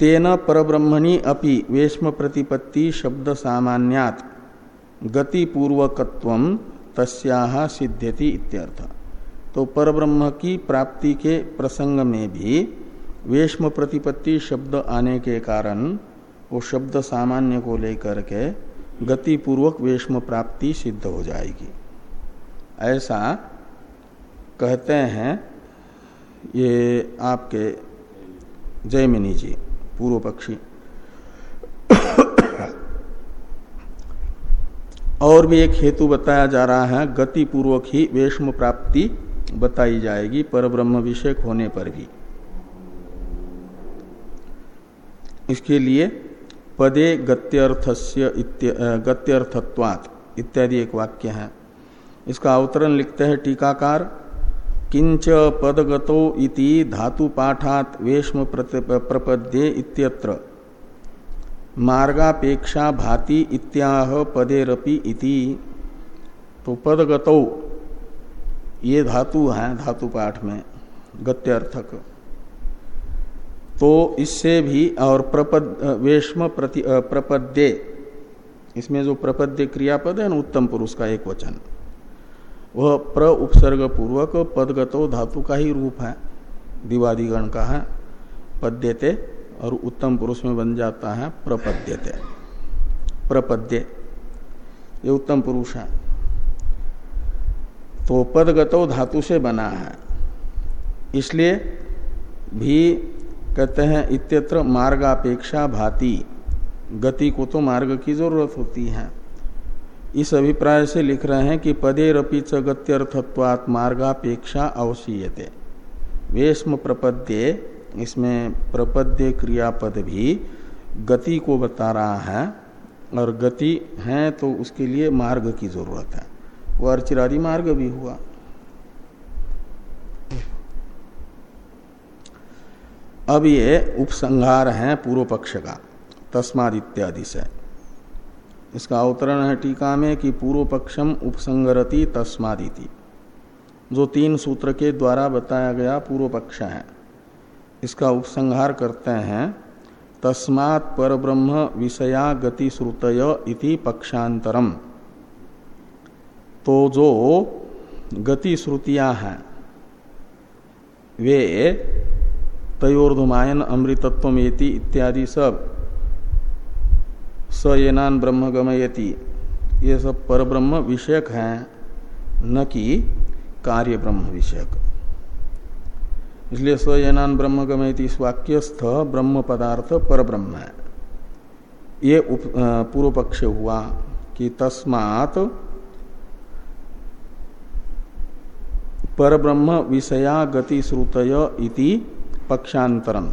तेन परब्रह्मणि अपि वेश्म प्रतिपत्ति शब्द सामान्यात गति पूर्वकत्व तस्या सिद्ध्यति इत्यर्थ। तो परब्रह्म की प्राप्ति के प्रसंग में भी वेश्म प्रतिपत्ति शब्द आने के कारण वो शब्द सामान्य को लेकर के गति पूर्वक वेश्म प्राप्ति सिद्ध हो जाएगी। ऐसा कहते हैं ये आपके जयमिनी जी। पूर्व पक्षी और भी एक हेतु बताया जा रहा है गति पूर्वक ही वेश्म प्राप्ति बताई जाएगी पर ब्रह्म विषय होने पर भी। इसके लिए पदे गत्यर्थस्य गत्यर्थत्वात् इत्यादि एक वाक्य है। इसका अवतरण लिखते हैं टीकाकार किंच पदगतो इति धातु पाठात वेश्म प्रपद्ये इत्यत्र। मार्गापेक्षा भाति इत्याह पदेरपि इति। तो पदगतौ, ये धातु है धातु पाठ में, गत्यर्थक। तो इससे भी और प्रपद वेश्म प्रति, प्रपद्ये, इसमें जो प्रपद्य क्रियापद है ना, उत्तम पुरुष का एक वचन। वह प्र उपसर्ग पूर्वक पदगतो धातु का ही रूप है। दिवादिगण का है। पद्यते और उत्तम पुरुष में बन जाता है प्रपद्यते। प्रपद्य। ये उत्तम पुरुष है। तो पदगतो धातु से बना है। इसलिए भी कहते हैं, इत्यत्र मार्गापेक्षा भांति गति को तो मार्ग की ज़रूरत होती है। इस अभिप्राय से लिख रहे हैं कि पदे रपी च गत्यर्थत्वात् मार्गापेक्षा अवशीयते। वेश्म प्रपद्ये, इसमें प्रपद्य क्रियापद भी गति को बता रहा है, और गति है तो उसके लिए मार्ग की ज़रूरत है। वो अर्चिरादि मार्ग भी हुआ। अब ये उपसंहार है पूर्व पक्ष का तस्माद इत्यादि से। इसका अवतरण है टीका में कि पूर्व पक्षम उपसंगरति तस्मादिति। जो तीन सूत्र के द्वारा बताया गया पूर्व पक्ष है। इसका उपसंहार करते हैं, तस्मात् पर ब्रह्म विषया गति श्रुतय इति पक्षांतरम तो जो गति श्रुतियाँ हैं, वे तयोर्धुमायन अमृतत्व इत्यादि सब स येनान ब्रह्म गमयति। ये सब पर ब्रह्म विषयक हैं, न कि कार्य ब्रह्म विषयक। इसलिए स्वयनान ब्रह्म गमयति इस वाक्यस्थ ब्रह्म पदार्थ पर ब्रह्म है। ये पूर्व पक्ष हुआ कि तस्मात पर ब्रह्म विषया गति श्रुतय इति पक्षांतरम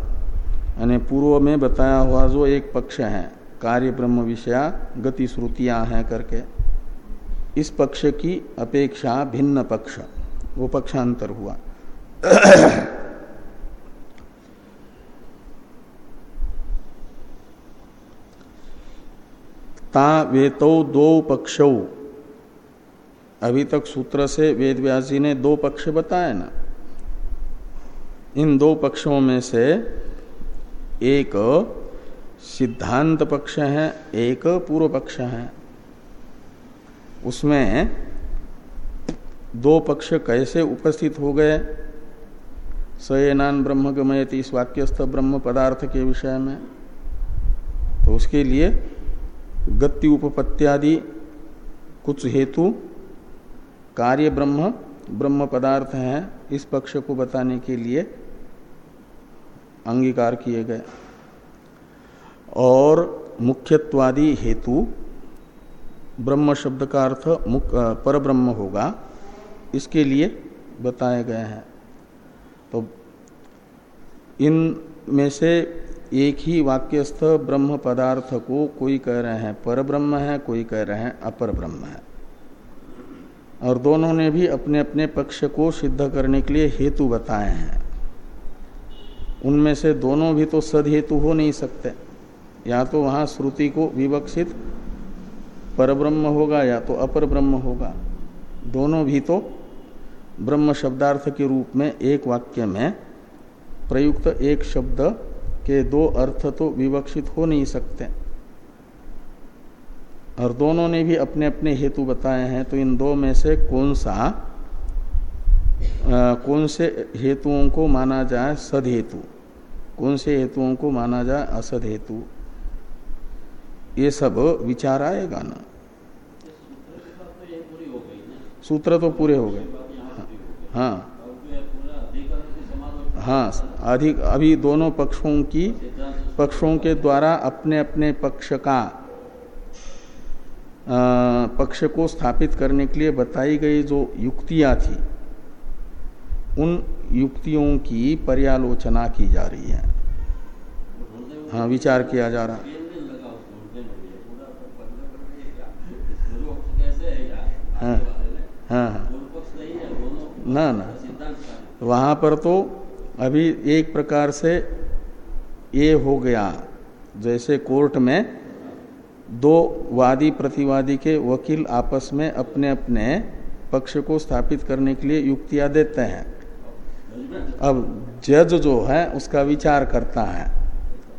यानी पूर्व में बताया हुआ जो एक पक्ष है कार्य ब्रह्म विषया गति श्रुतियाँ हैं करके। इस पक्ष की अपेक्षा भिन्न पक्ष, वो पक्षांतर हुआ। ता वेतो दो पक्षौ। अभी तक सूत्र से वेद व्यास जी ने दो पक्ष बताए ना। इन दो पक्षों में से एक सिद्धांत पक्ष है, एक पूर्व पक्ष है। उसमें दो पक्ष कैसे उपस्थित हो गए? सयनान ब्रह्म गमयती इस वाक्यस्थ ब्रह्म पदार्थ के विषय में। तो उसके लिए गति उपपत्त्यादि कुछ हेतु कार्य ब्रह्म ब्रह्म पदार्थ है, इस पक्ष को बताने के लिए अंगीकार किए गए। और मुख्यत्वादि हेतु, ब्रह्म शब्द का अर्थ पर ब्रह्म होगा, इसके लिए बताए गए हैं। तो इन में से एक ही वाक्यस्थ ब्रह्म पदार्थ को कोई कह रहे हैं पर ब्रह्म है, कोई कह रहे हैं अपर ब्रह्म है। और दोनों ने भी अपने अपने पक्ष को सिद्ध करने के लिए हेतु बताए हैं। उनमें से दोनों भी तो सद हेतु हो नहीं सकते। या तो वहाँ श्रुति को विवक्षित पर ब्रह्म होगा या तो अपर ब्रह्म होगा। दोनों भी तो ब्रह्म शब्दार्थ के रूप में एक वाक्य में प्रयुक्त एक शब्द के दो अर्थ तो विवक्षित हो नहीं सकते। और दोनों ने भी अपने अपने हेतु बताए हैं तो इन दो में से कौन सा आ, कौन से हेतुओं को माना जाए सद हेतु कौन से हेतुओं को माना जाए असद हेतु ये सब विचार आएगा ना। सूत्र तो पूरे हो गए। हाँ। हाँ अधिक, अभी दोनों पक्षों की, पक्षों के द्वारा अपने अपने पक्ष का पक्ष को स्थापित करने के लिए बताई गई जो युक्तियाँ थी, उन युक्तियों की पर्यालोचना की जा रही है। हाँ विचार किया जा रहा। हाँ हाँ हाँ ना ना। वहाँ पर तो अभी एक प्रकार से ये हो गया। जैसे कोर्ट में दो वादी प्रतिवादी के वकील आपस में अपने अपने पक्ष को स्थापित करने के लिए युक्तियाँ देते हैं। अब जज जो है, उसका विचार करता है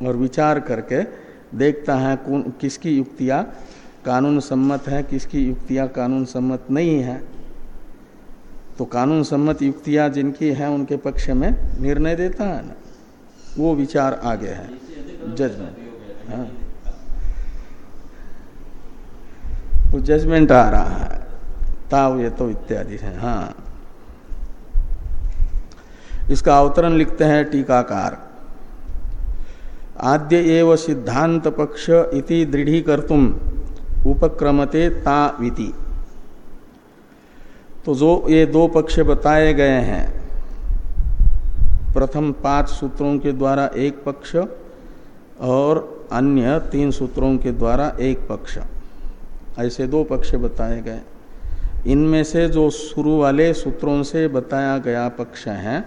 और विचार करके देखता है किसकी युक्तियाँ कानून सम्मत है, किसकी युक्तियाँ कानून सम्मत नहीं है तो कानून सम्मत युक्तियाँ जिनकी हैं, उनके पक्ष में निर्णय देता है ना। वो विचार आगे है जजमेंट हाँ। तो जजमेंट आ रहा है, ताव ये तो इत्यादि है हाँ। इसका अवतरण लिखते हैं टीकाकार। आद्य एव सिद्धांत पक्ष इति दृढ़ीकर्तुम। उपक्रमते ताविति तो जो ये दो पक्ष बताए गए हैं, प्रथम पाँच सूत्रों के द्वारा एक पक्ष और अन्य तीन सूत्रों के द्वारा एक पक्ष। ऐसे दो पक्ष बताए गए। इनमें से जो शुरू वाले सूत्रों से बताया गया पक्ष है,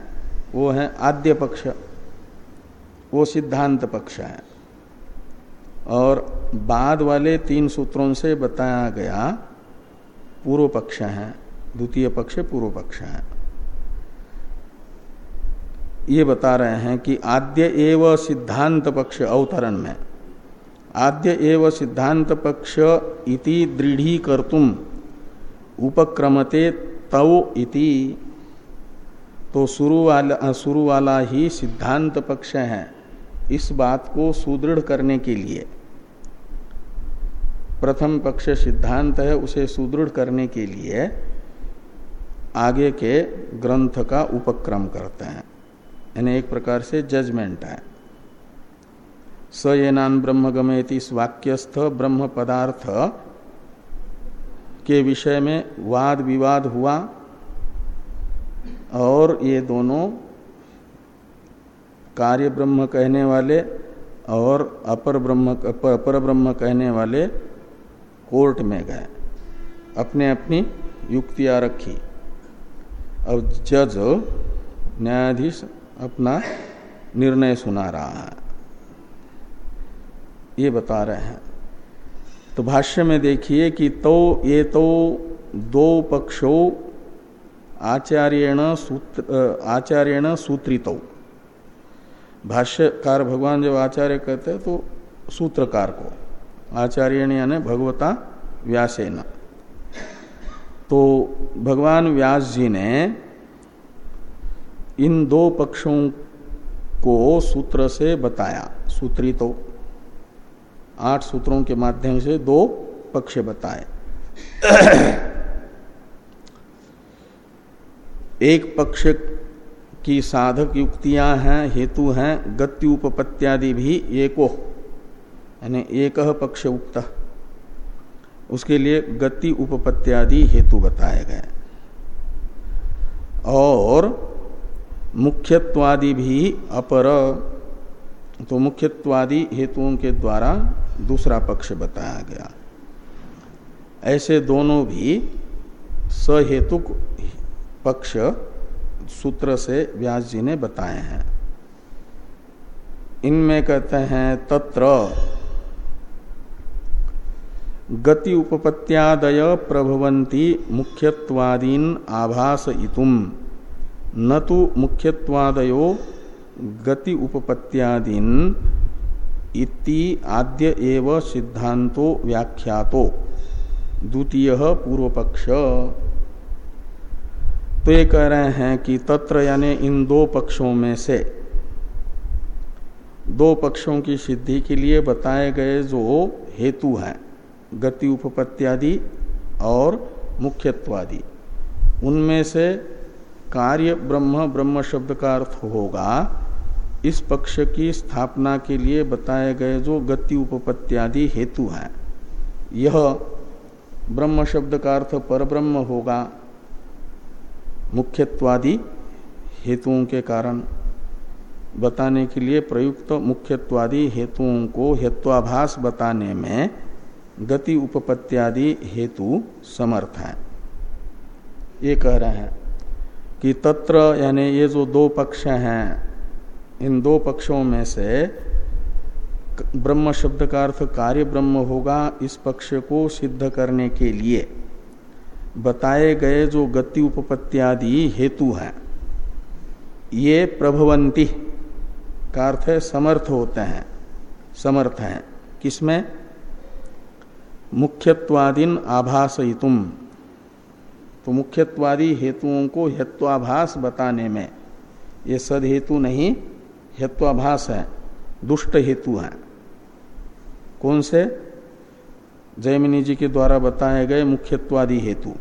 वो है आद्य पक्ष, वो सिद्धांत पक्ष है। और बाद वाले तीन सूत्रों से बताया गया, पूर्व पक्ष है, द्वितीय पक्ष, पूर्व पक्ष है। ये बता रहे हैं कि आद्य एव सिद्धांत पक्ष अवतरण में, आद्य एव सिद्धांत पक्ष इति दृढ़ी कर्तुम उपक्रमते तव इति। तो शुरू वाला शुरू वाला ही सिद्धांत पक्ष है, इस बात को सुदृढ़ करने के लिए। प्रथम पक्ष सिद्धांत है उसे सुदृढ़ करने के लिए आगे के ग्रंथ का उपक्रम करते हैं। यानी एक प्रकार से जजमेंट है। स ये नान ब्रह्म गमेति वाक्यस्थ ब्रह्म पदार्थ के विषय में वाद विवाद हुआ और ये दोनों कार्य ब्रह्म कहने वाले और अपर ब्रह्म अपर ब्रह्म कहने वाले कोर्ट में गए। अपने अपनी युक्तियाँ रखी। अब जज न्यायाधीश अपना निर्णय सुना रहा है। ये बता रहे हैं। तो भाष्य में देखिए कि तो ये तो दो पक्षों आचार्यण सूत्र आचार्यण सूत्रित। भाष्यकार भगवान जब आचार्य कहते हैं तो सूत्रकार को। आचार्य यानी भगवता व्यासेन। तो भगवान व्यास जी ने इन दो पक्षों को सूत्र से बताया सूत्री तो आठ सूत्रों के माध्यम से दो पक्ष बताए। एक पक्ष की साधक युक्तियाँ हैं, हेतु हैं गति उपपत्यादि भी एको यानी एक पक्ष उक्त। उसके लिए गति उपपत्यादि हेतु बताए गए। और मुख्यत्वादि भी अपर तो मुख्यत्वादि हेतुओं के द्वारा दूसरा पक्ष बताया गया। ऐसे दोनों भी सहेतुक पक्ष सूत्र से व्यास जी ने बताए हैं। इनमें कहते हैं तत्र गति उपपत्यादय प्रभवंती मुख्यत्वादीन आभास इतुम। न तो मुख्यत्वादयो गति उपपत्यादीन इति आद्य एव सिद्धांतो व्याख्यातो। द्वितीय पूर्व पक्ष तो ये कह रहे हैं कि तत्र यानी इन दो पक्षों में से दो पक्षों की सिद्धि के लिए बताए गए जो हेतु हैं। गति उपपत्यादि और मुख्यत्वादि। उनमें से कार्य ब्रह्म ब्रह्म शब्द का अर्थ होगा, इस पक्ष की स्थापना के लिए बताए गए जो गति उपपत्यादि हेतु हैं। यह ब्रह्म शब्द का अर्थ पर ब्रह्म होगा, मुख्यत्वादि हेतुओं के कारण। बताने के लिए प्रयुक्त मुख्यत्वादि हेतुओं को हेत्वाभास बताने में गति उपपत्यादि हेतु समर्थ है। ये कह रहे हैं कि तत्र यानी ये जो दो पक्ष हैं, इन दो पक्षों में से ब्रह्म शब्द का अर्थ कार्य ब्रह्म होगा, इस पक्ष को सिद्ध करने के लिए बताए गए जो गति उपपत्यादि हेतु हैं, ये प्रभवंती का अर्थ समर्थ होते हैं, समर्थ हैं। किसमें? मुख्यत्वादीन आभासयितुम। तो मुख्यत्वादी हेतुओं को हेत्वाभास बताने में ये सद हेतु नहीं हेत्वाभास है, दुष्ट हेतु है। कौन से? जयमिनी जी के द्वारा बताए गए मुख्यत्वादी हेतु।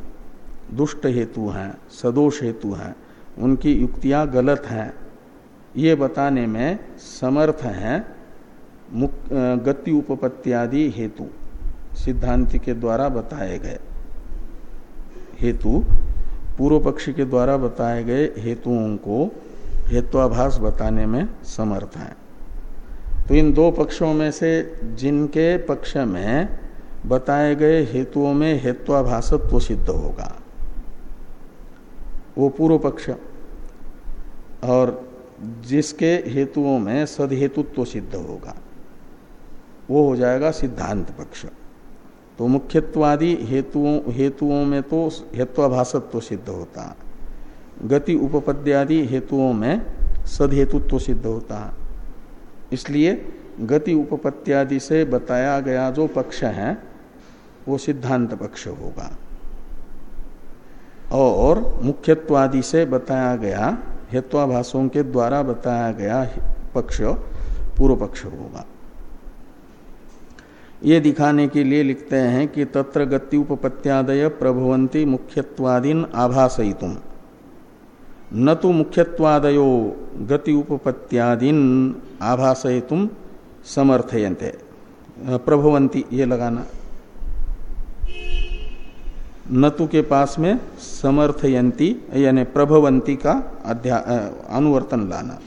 दुष्ट हेतु हैं, सदोष हेतु हैं, उनकी युक्तियाँ गलत हैं। ये बताने में समर्थ हैं गति उपपत्यादि हेतु। सिद्धांति के द्वारा बताए गए। हेतु, पूर्व पक्षी के द्वारा बताए गए हेतुओं को हेत्वाभास बताने में समर्थ है। तो इन दो पक्षों में से जिनके पक्ष में बताए गए हेतुओं में हेत्वाभासत्व सिद्ध होगा, वो पूर्व पक्ष। और जिसके हेतुओं में सदहेतुत्व सिद्ध होगा, वो हो जाएगा सिद्धांत पक्ष। तो मुख्यत्वादि हेतुओं हेतुओं में तो हेत्वाभाषत्व सिद्ध होता। है गति उपपद्यादि हेतुओं में सदहेतुत्व सिद्ध होता। है इसलिए गति उपपत्यादि से बताया गया जो पक्ष है, वो सिद्धांत पक्ष होगा। और मुख्यत्वादि से बताया गया हेत्वाभाषों के द्वारा बताया गया पक्ष, पूर्व पक्ष होगा। ये दिखाने के लिए लिखते हैं कि तत्र गति उपपत्यादय प्रभवंती मुख्यत्वादीन आभासयितुम। न तो मुख्यत्वादयो गति उपपत्यादीन आभासयितुम प्रभवंती ये लगाना। नतु के पास में समर्थयंती यानी प्रभवंती का अध्या अनुवर्तन लाना।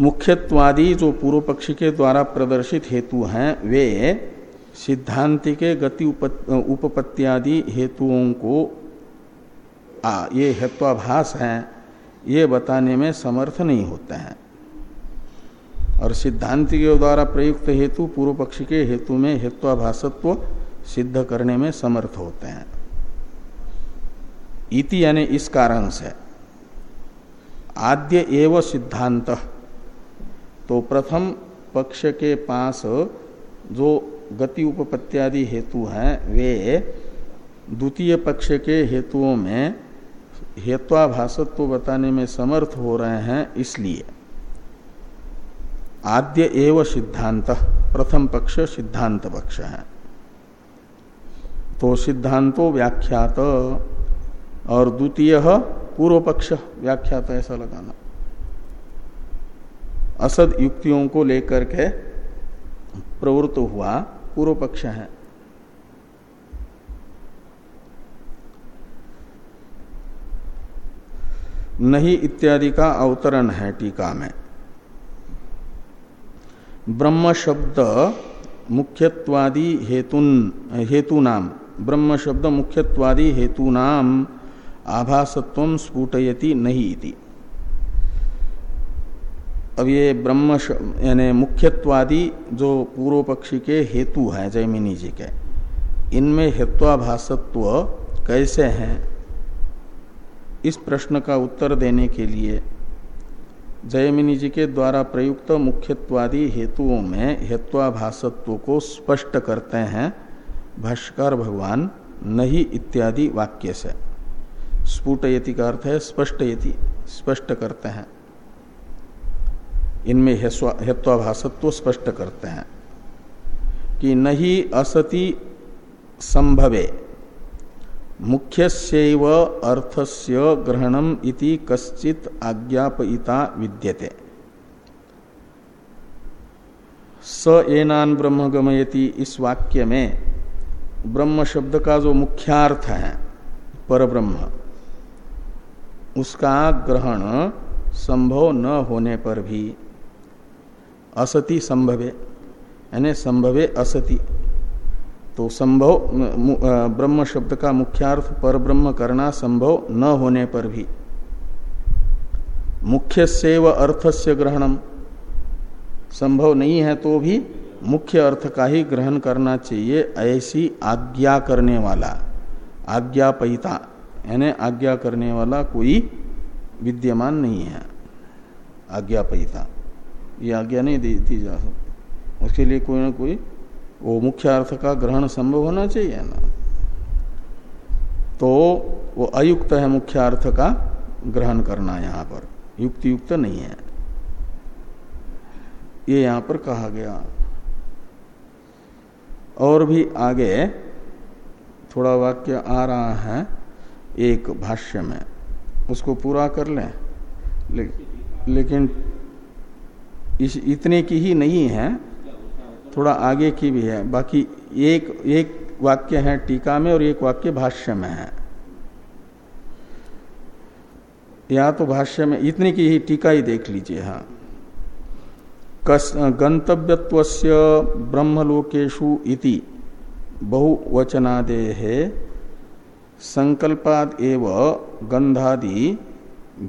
मुख्यत्वादी जो पूर्व पक्षी के द्वारा प्रदर्शित हेतु हैं वे सिद्धांति के गति उपपत्यादि हेतुओं को आ, ये हेत्वाभास हैं ये बताने में समर्थ नहीं होते हैं। और सिद्धांति के द्वारा प्रयुक्त हेतु पूर्व पक्षी के हेतु में हेत्वाभाषत्व सिद्ध करने में समर्थ होते हैं। इति यानी इस कारण से। आद्य एव सिद्धांत तो प्रथम पक्ष के पास जो गति उपपत्त्यादि हेतु हैं, वे द्वितीय पक्ष के हेतुओं में हेत्वाभाषत्व बताने में समर्थ हो रहे हैं, इसलिए। आद्य एव सिद्धांत, प्रथम पक्ष सिद्धांत पक्ष है। तो सिद्धांतो व्याख्यात और द्वितीय पूर्व पक्ष व्याख्यात, ऐसा लगाना। असद युक्तियों को लेकर के प्रवृत्त हुआ पूर्व पक्ष है। नहीं इत्यादि का अवतरण है टीका में। ब्रह्म शब्द मुख्यत्वादि हेतुन हेतु नाम ब्रह्म शब्द मुख्यत्वादि हेतु नाम आभासत्व स्फुटयति नहीं इति। अब ये ब्रह्म यानी मुख्यत्वादि जो पूर्व पक्षी के हेतु हैं, जयमिनी जी के, इनमें हेत्वाभाषत्व कैसे हैं? इस प्रश्न का उत्तर देने के लिए जयमिनी जी के द्वारा प्रयुक्त मुख्यत्वादि हेतुओं में हेत्वाभाषत्व को स्पष्ट करते हैं भाष्कर भगवान नहीं इत्यादि वाक्य से। स्फुटयति का अर्थ है स्पष्टयति, स्पष्ट करते हैं। इनमें हेत्वाभासत्व स्पष्ट करते हैं कि नहीं असति संभवे, मुख्यस्यैव अर्थस्य ग्रहणम इति कश्चित आज्ञापयिता विद्यते। स एनान ब्रह्म गमयति इस वाक्य में ब्रह्म शब्द का जो मुख्यार्थ है पर ब्रह्म उसका ग्रहण संभव न होने पर भी असति संभवे। यानी संभवे असति। तो संभव ब्रह्म शब्द का मुख्यार्थ पर ब्रह्म करना संभव न होने पर भी। मुख्य से सेव अर्थस्य ग्रहणम। संभव नहीं है तो भी मुख्य अर्थ का ही ग्रहण करना चाहिए, ऐसी आज्ञा करने वाला। आज्ञापयिता। यानी आज्ञा करने वाला कोई विद्यमान नहीं है। आज्ञापयिता। ये आज्ञा नहीं दी, दी जा सकती। उसके लिए कोई ना कोई वो मुख्य अर्थ का ग्रहण संभव होना चाहिए ना। तो वो अयुक्त है मुख्य अर्थ का ग्रहण करना यहाँ पर। युक्त युक्त नहीं है। ये यहाँ पर कहा गया। और भी आगे थोड़ा वाक्य आ रहा है एक भाष्य में। उसको पूरा कर लें। ले, लेकिन इस इतने की ही नहीं है, थोड़ा आगे की भी है। बाकी एक एक वाक्य है टीका में और एक वाक्य भाष्य में है। या तो भाष्य में इतने की ही टीका ही देख लीजिए हाँ। गंतव्यत्व ब्रह्मलोकेशु इति बहुवचनादे है संकल्पाद एव गंधादि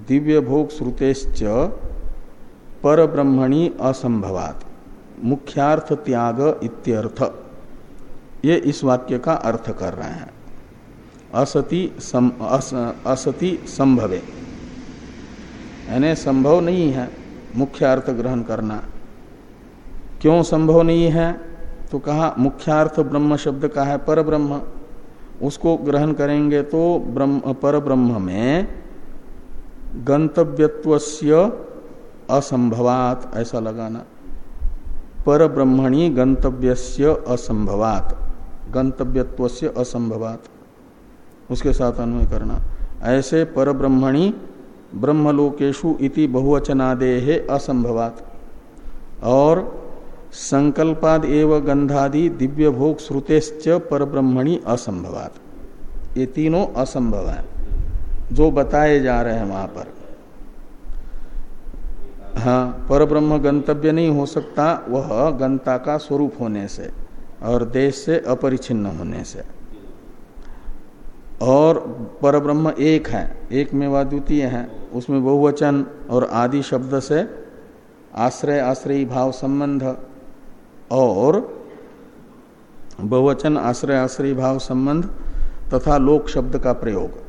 दिव्य भोग श्रुतेश्च पर ब्रह्मणी असंभवात। मुख्यार्थ त्याग इत्यर्थ। ये इस वाक्य का अर्थ कर रहे हैं। असति सम, अस, असति संभवे। यानी संभव नहीं है मुख्य अर्थ ग्रहण करना। क्यों संभव नहीं है? तो कहा मुख्यार्थ ब्रह्म शब्द का है पर ब्रह्म उसको ग्रहण करेंगे तो ब्रह्म पर ब्रह्म में गंतव्यत्वस्य असंभवात, ऐसा लगाना। पर ब्रह्मणी गंतव्यस्य असंभवात। गंतव्यत्वस्य असंभवात। उसके साथ अन्वय करना। ऐसे पर ब्रह्मणी ब्रह्मलोकेशु इति बहुवचनादे असंभवात। और संकल्पाद एव गंधादि दिव्य भोग श्रुतेश्च पर ब्रह्मणी असंभवात। ये तीनों असंभव है। जो बताए जा रहे हैं वहाँ पर। हाँ पर ब्रह्म गंतव्य नहीं हो सकता, वह गंता का स्वरूप होने से और देश से अपरिचिन्न होने से। और पर ब्रह्म एक है, एक में द्वितीय है, उसमें बहुवचन और आदि शब्द से आश्रय, आश्रयी भाव संबंध और बहुवचन, आश्रय, आश्रयी भाव संबंध तथा लोक शब्द का प्रयोग।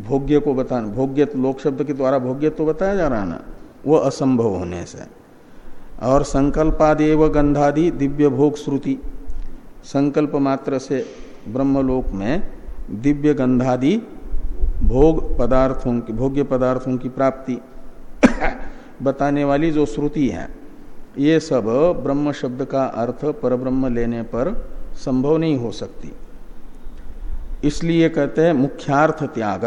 भोग्य को बता भोग्य लोक शब्द के द्वारा भोग्य तो बताया जा रहा ना, वो असंभव होने से। और संकल्पादेव गंधादि दिव्य भोग श्रुति, संकल्प मात्र से ब्रह्मलोक में दिव्य गंधादि भोग पदार्थों की, भोग्य पदार्थों की प्राप्ति बताने वाली जो श्रुति है, ये सब ब्रह्म शब्द का अर्थ परब्रह्म लेने पर संभव नहीं हो सकती। इसलिए कहते हैं मुख्यार्थ त्याग।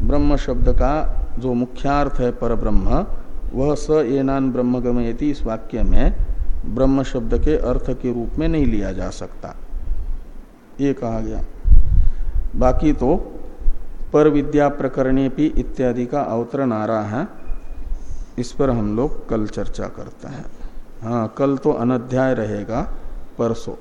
ब्रह्म शब्द का जो मुख्यार्थ है पर ब्रह्म वह स एनान ब्रह्म गमयती इस वाक्य में ब्रह्म शब्द के अर्थ के रूप में नहीं लिया जा सकता। ये कहा गया। बाकी तो पर विद्या प्रकरणे भी इत्यादि का अवतरण आ रहा है। इस पर हम लोग कल चर्चा करते हैं। हाँ कल तो अनध्याय रहेगा, परसों।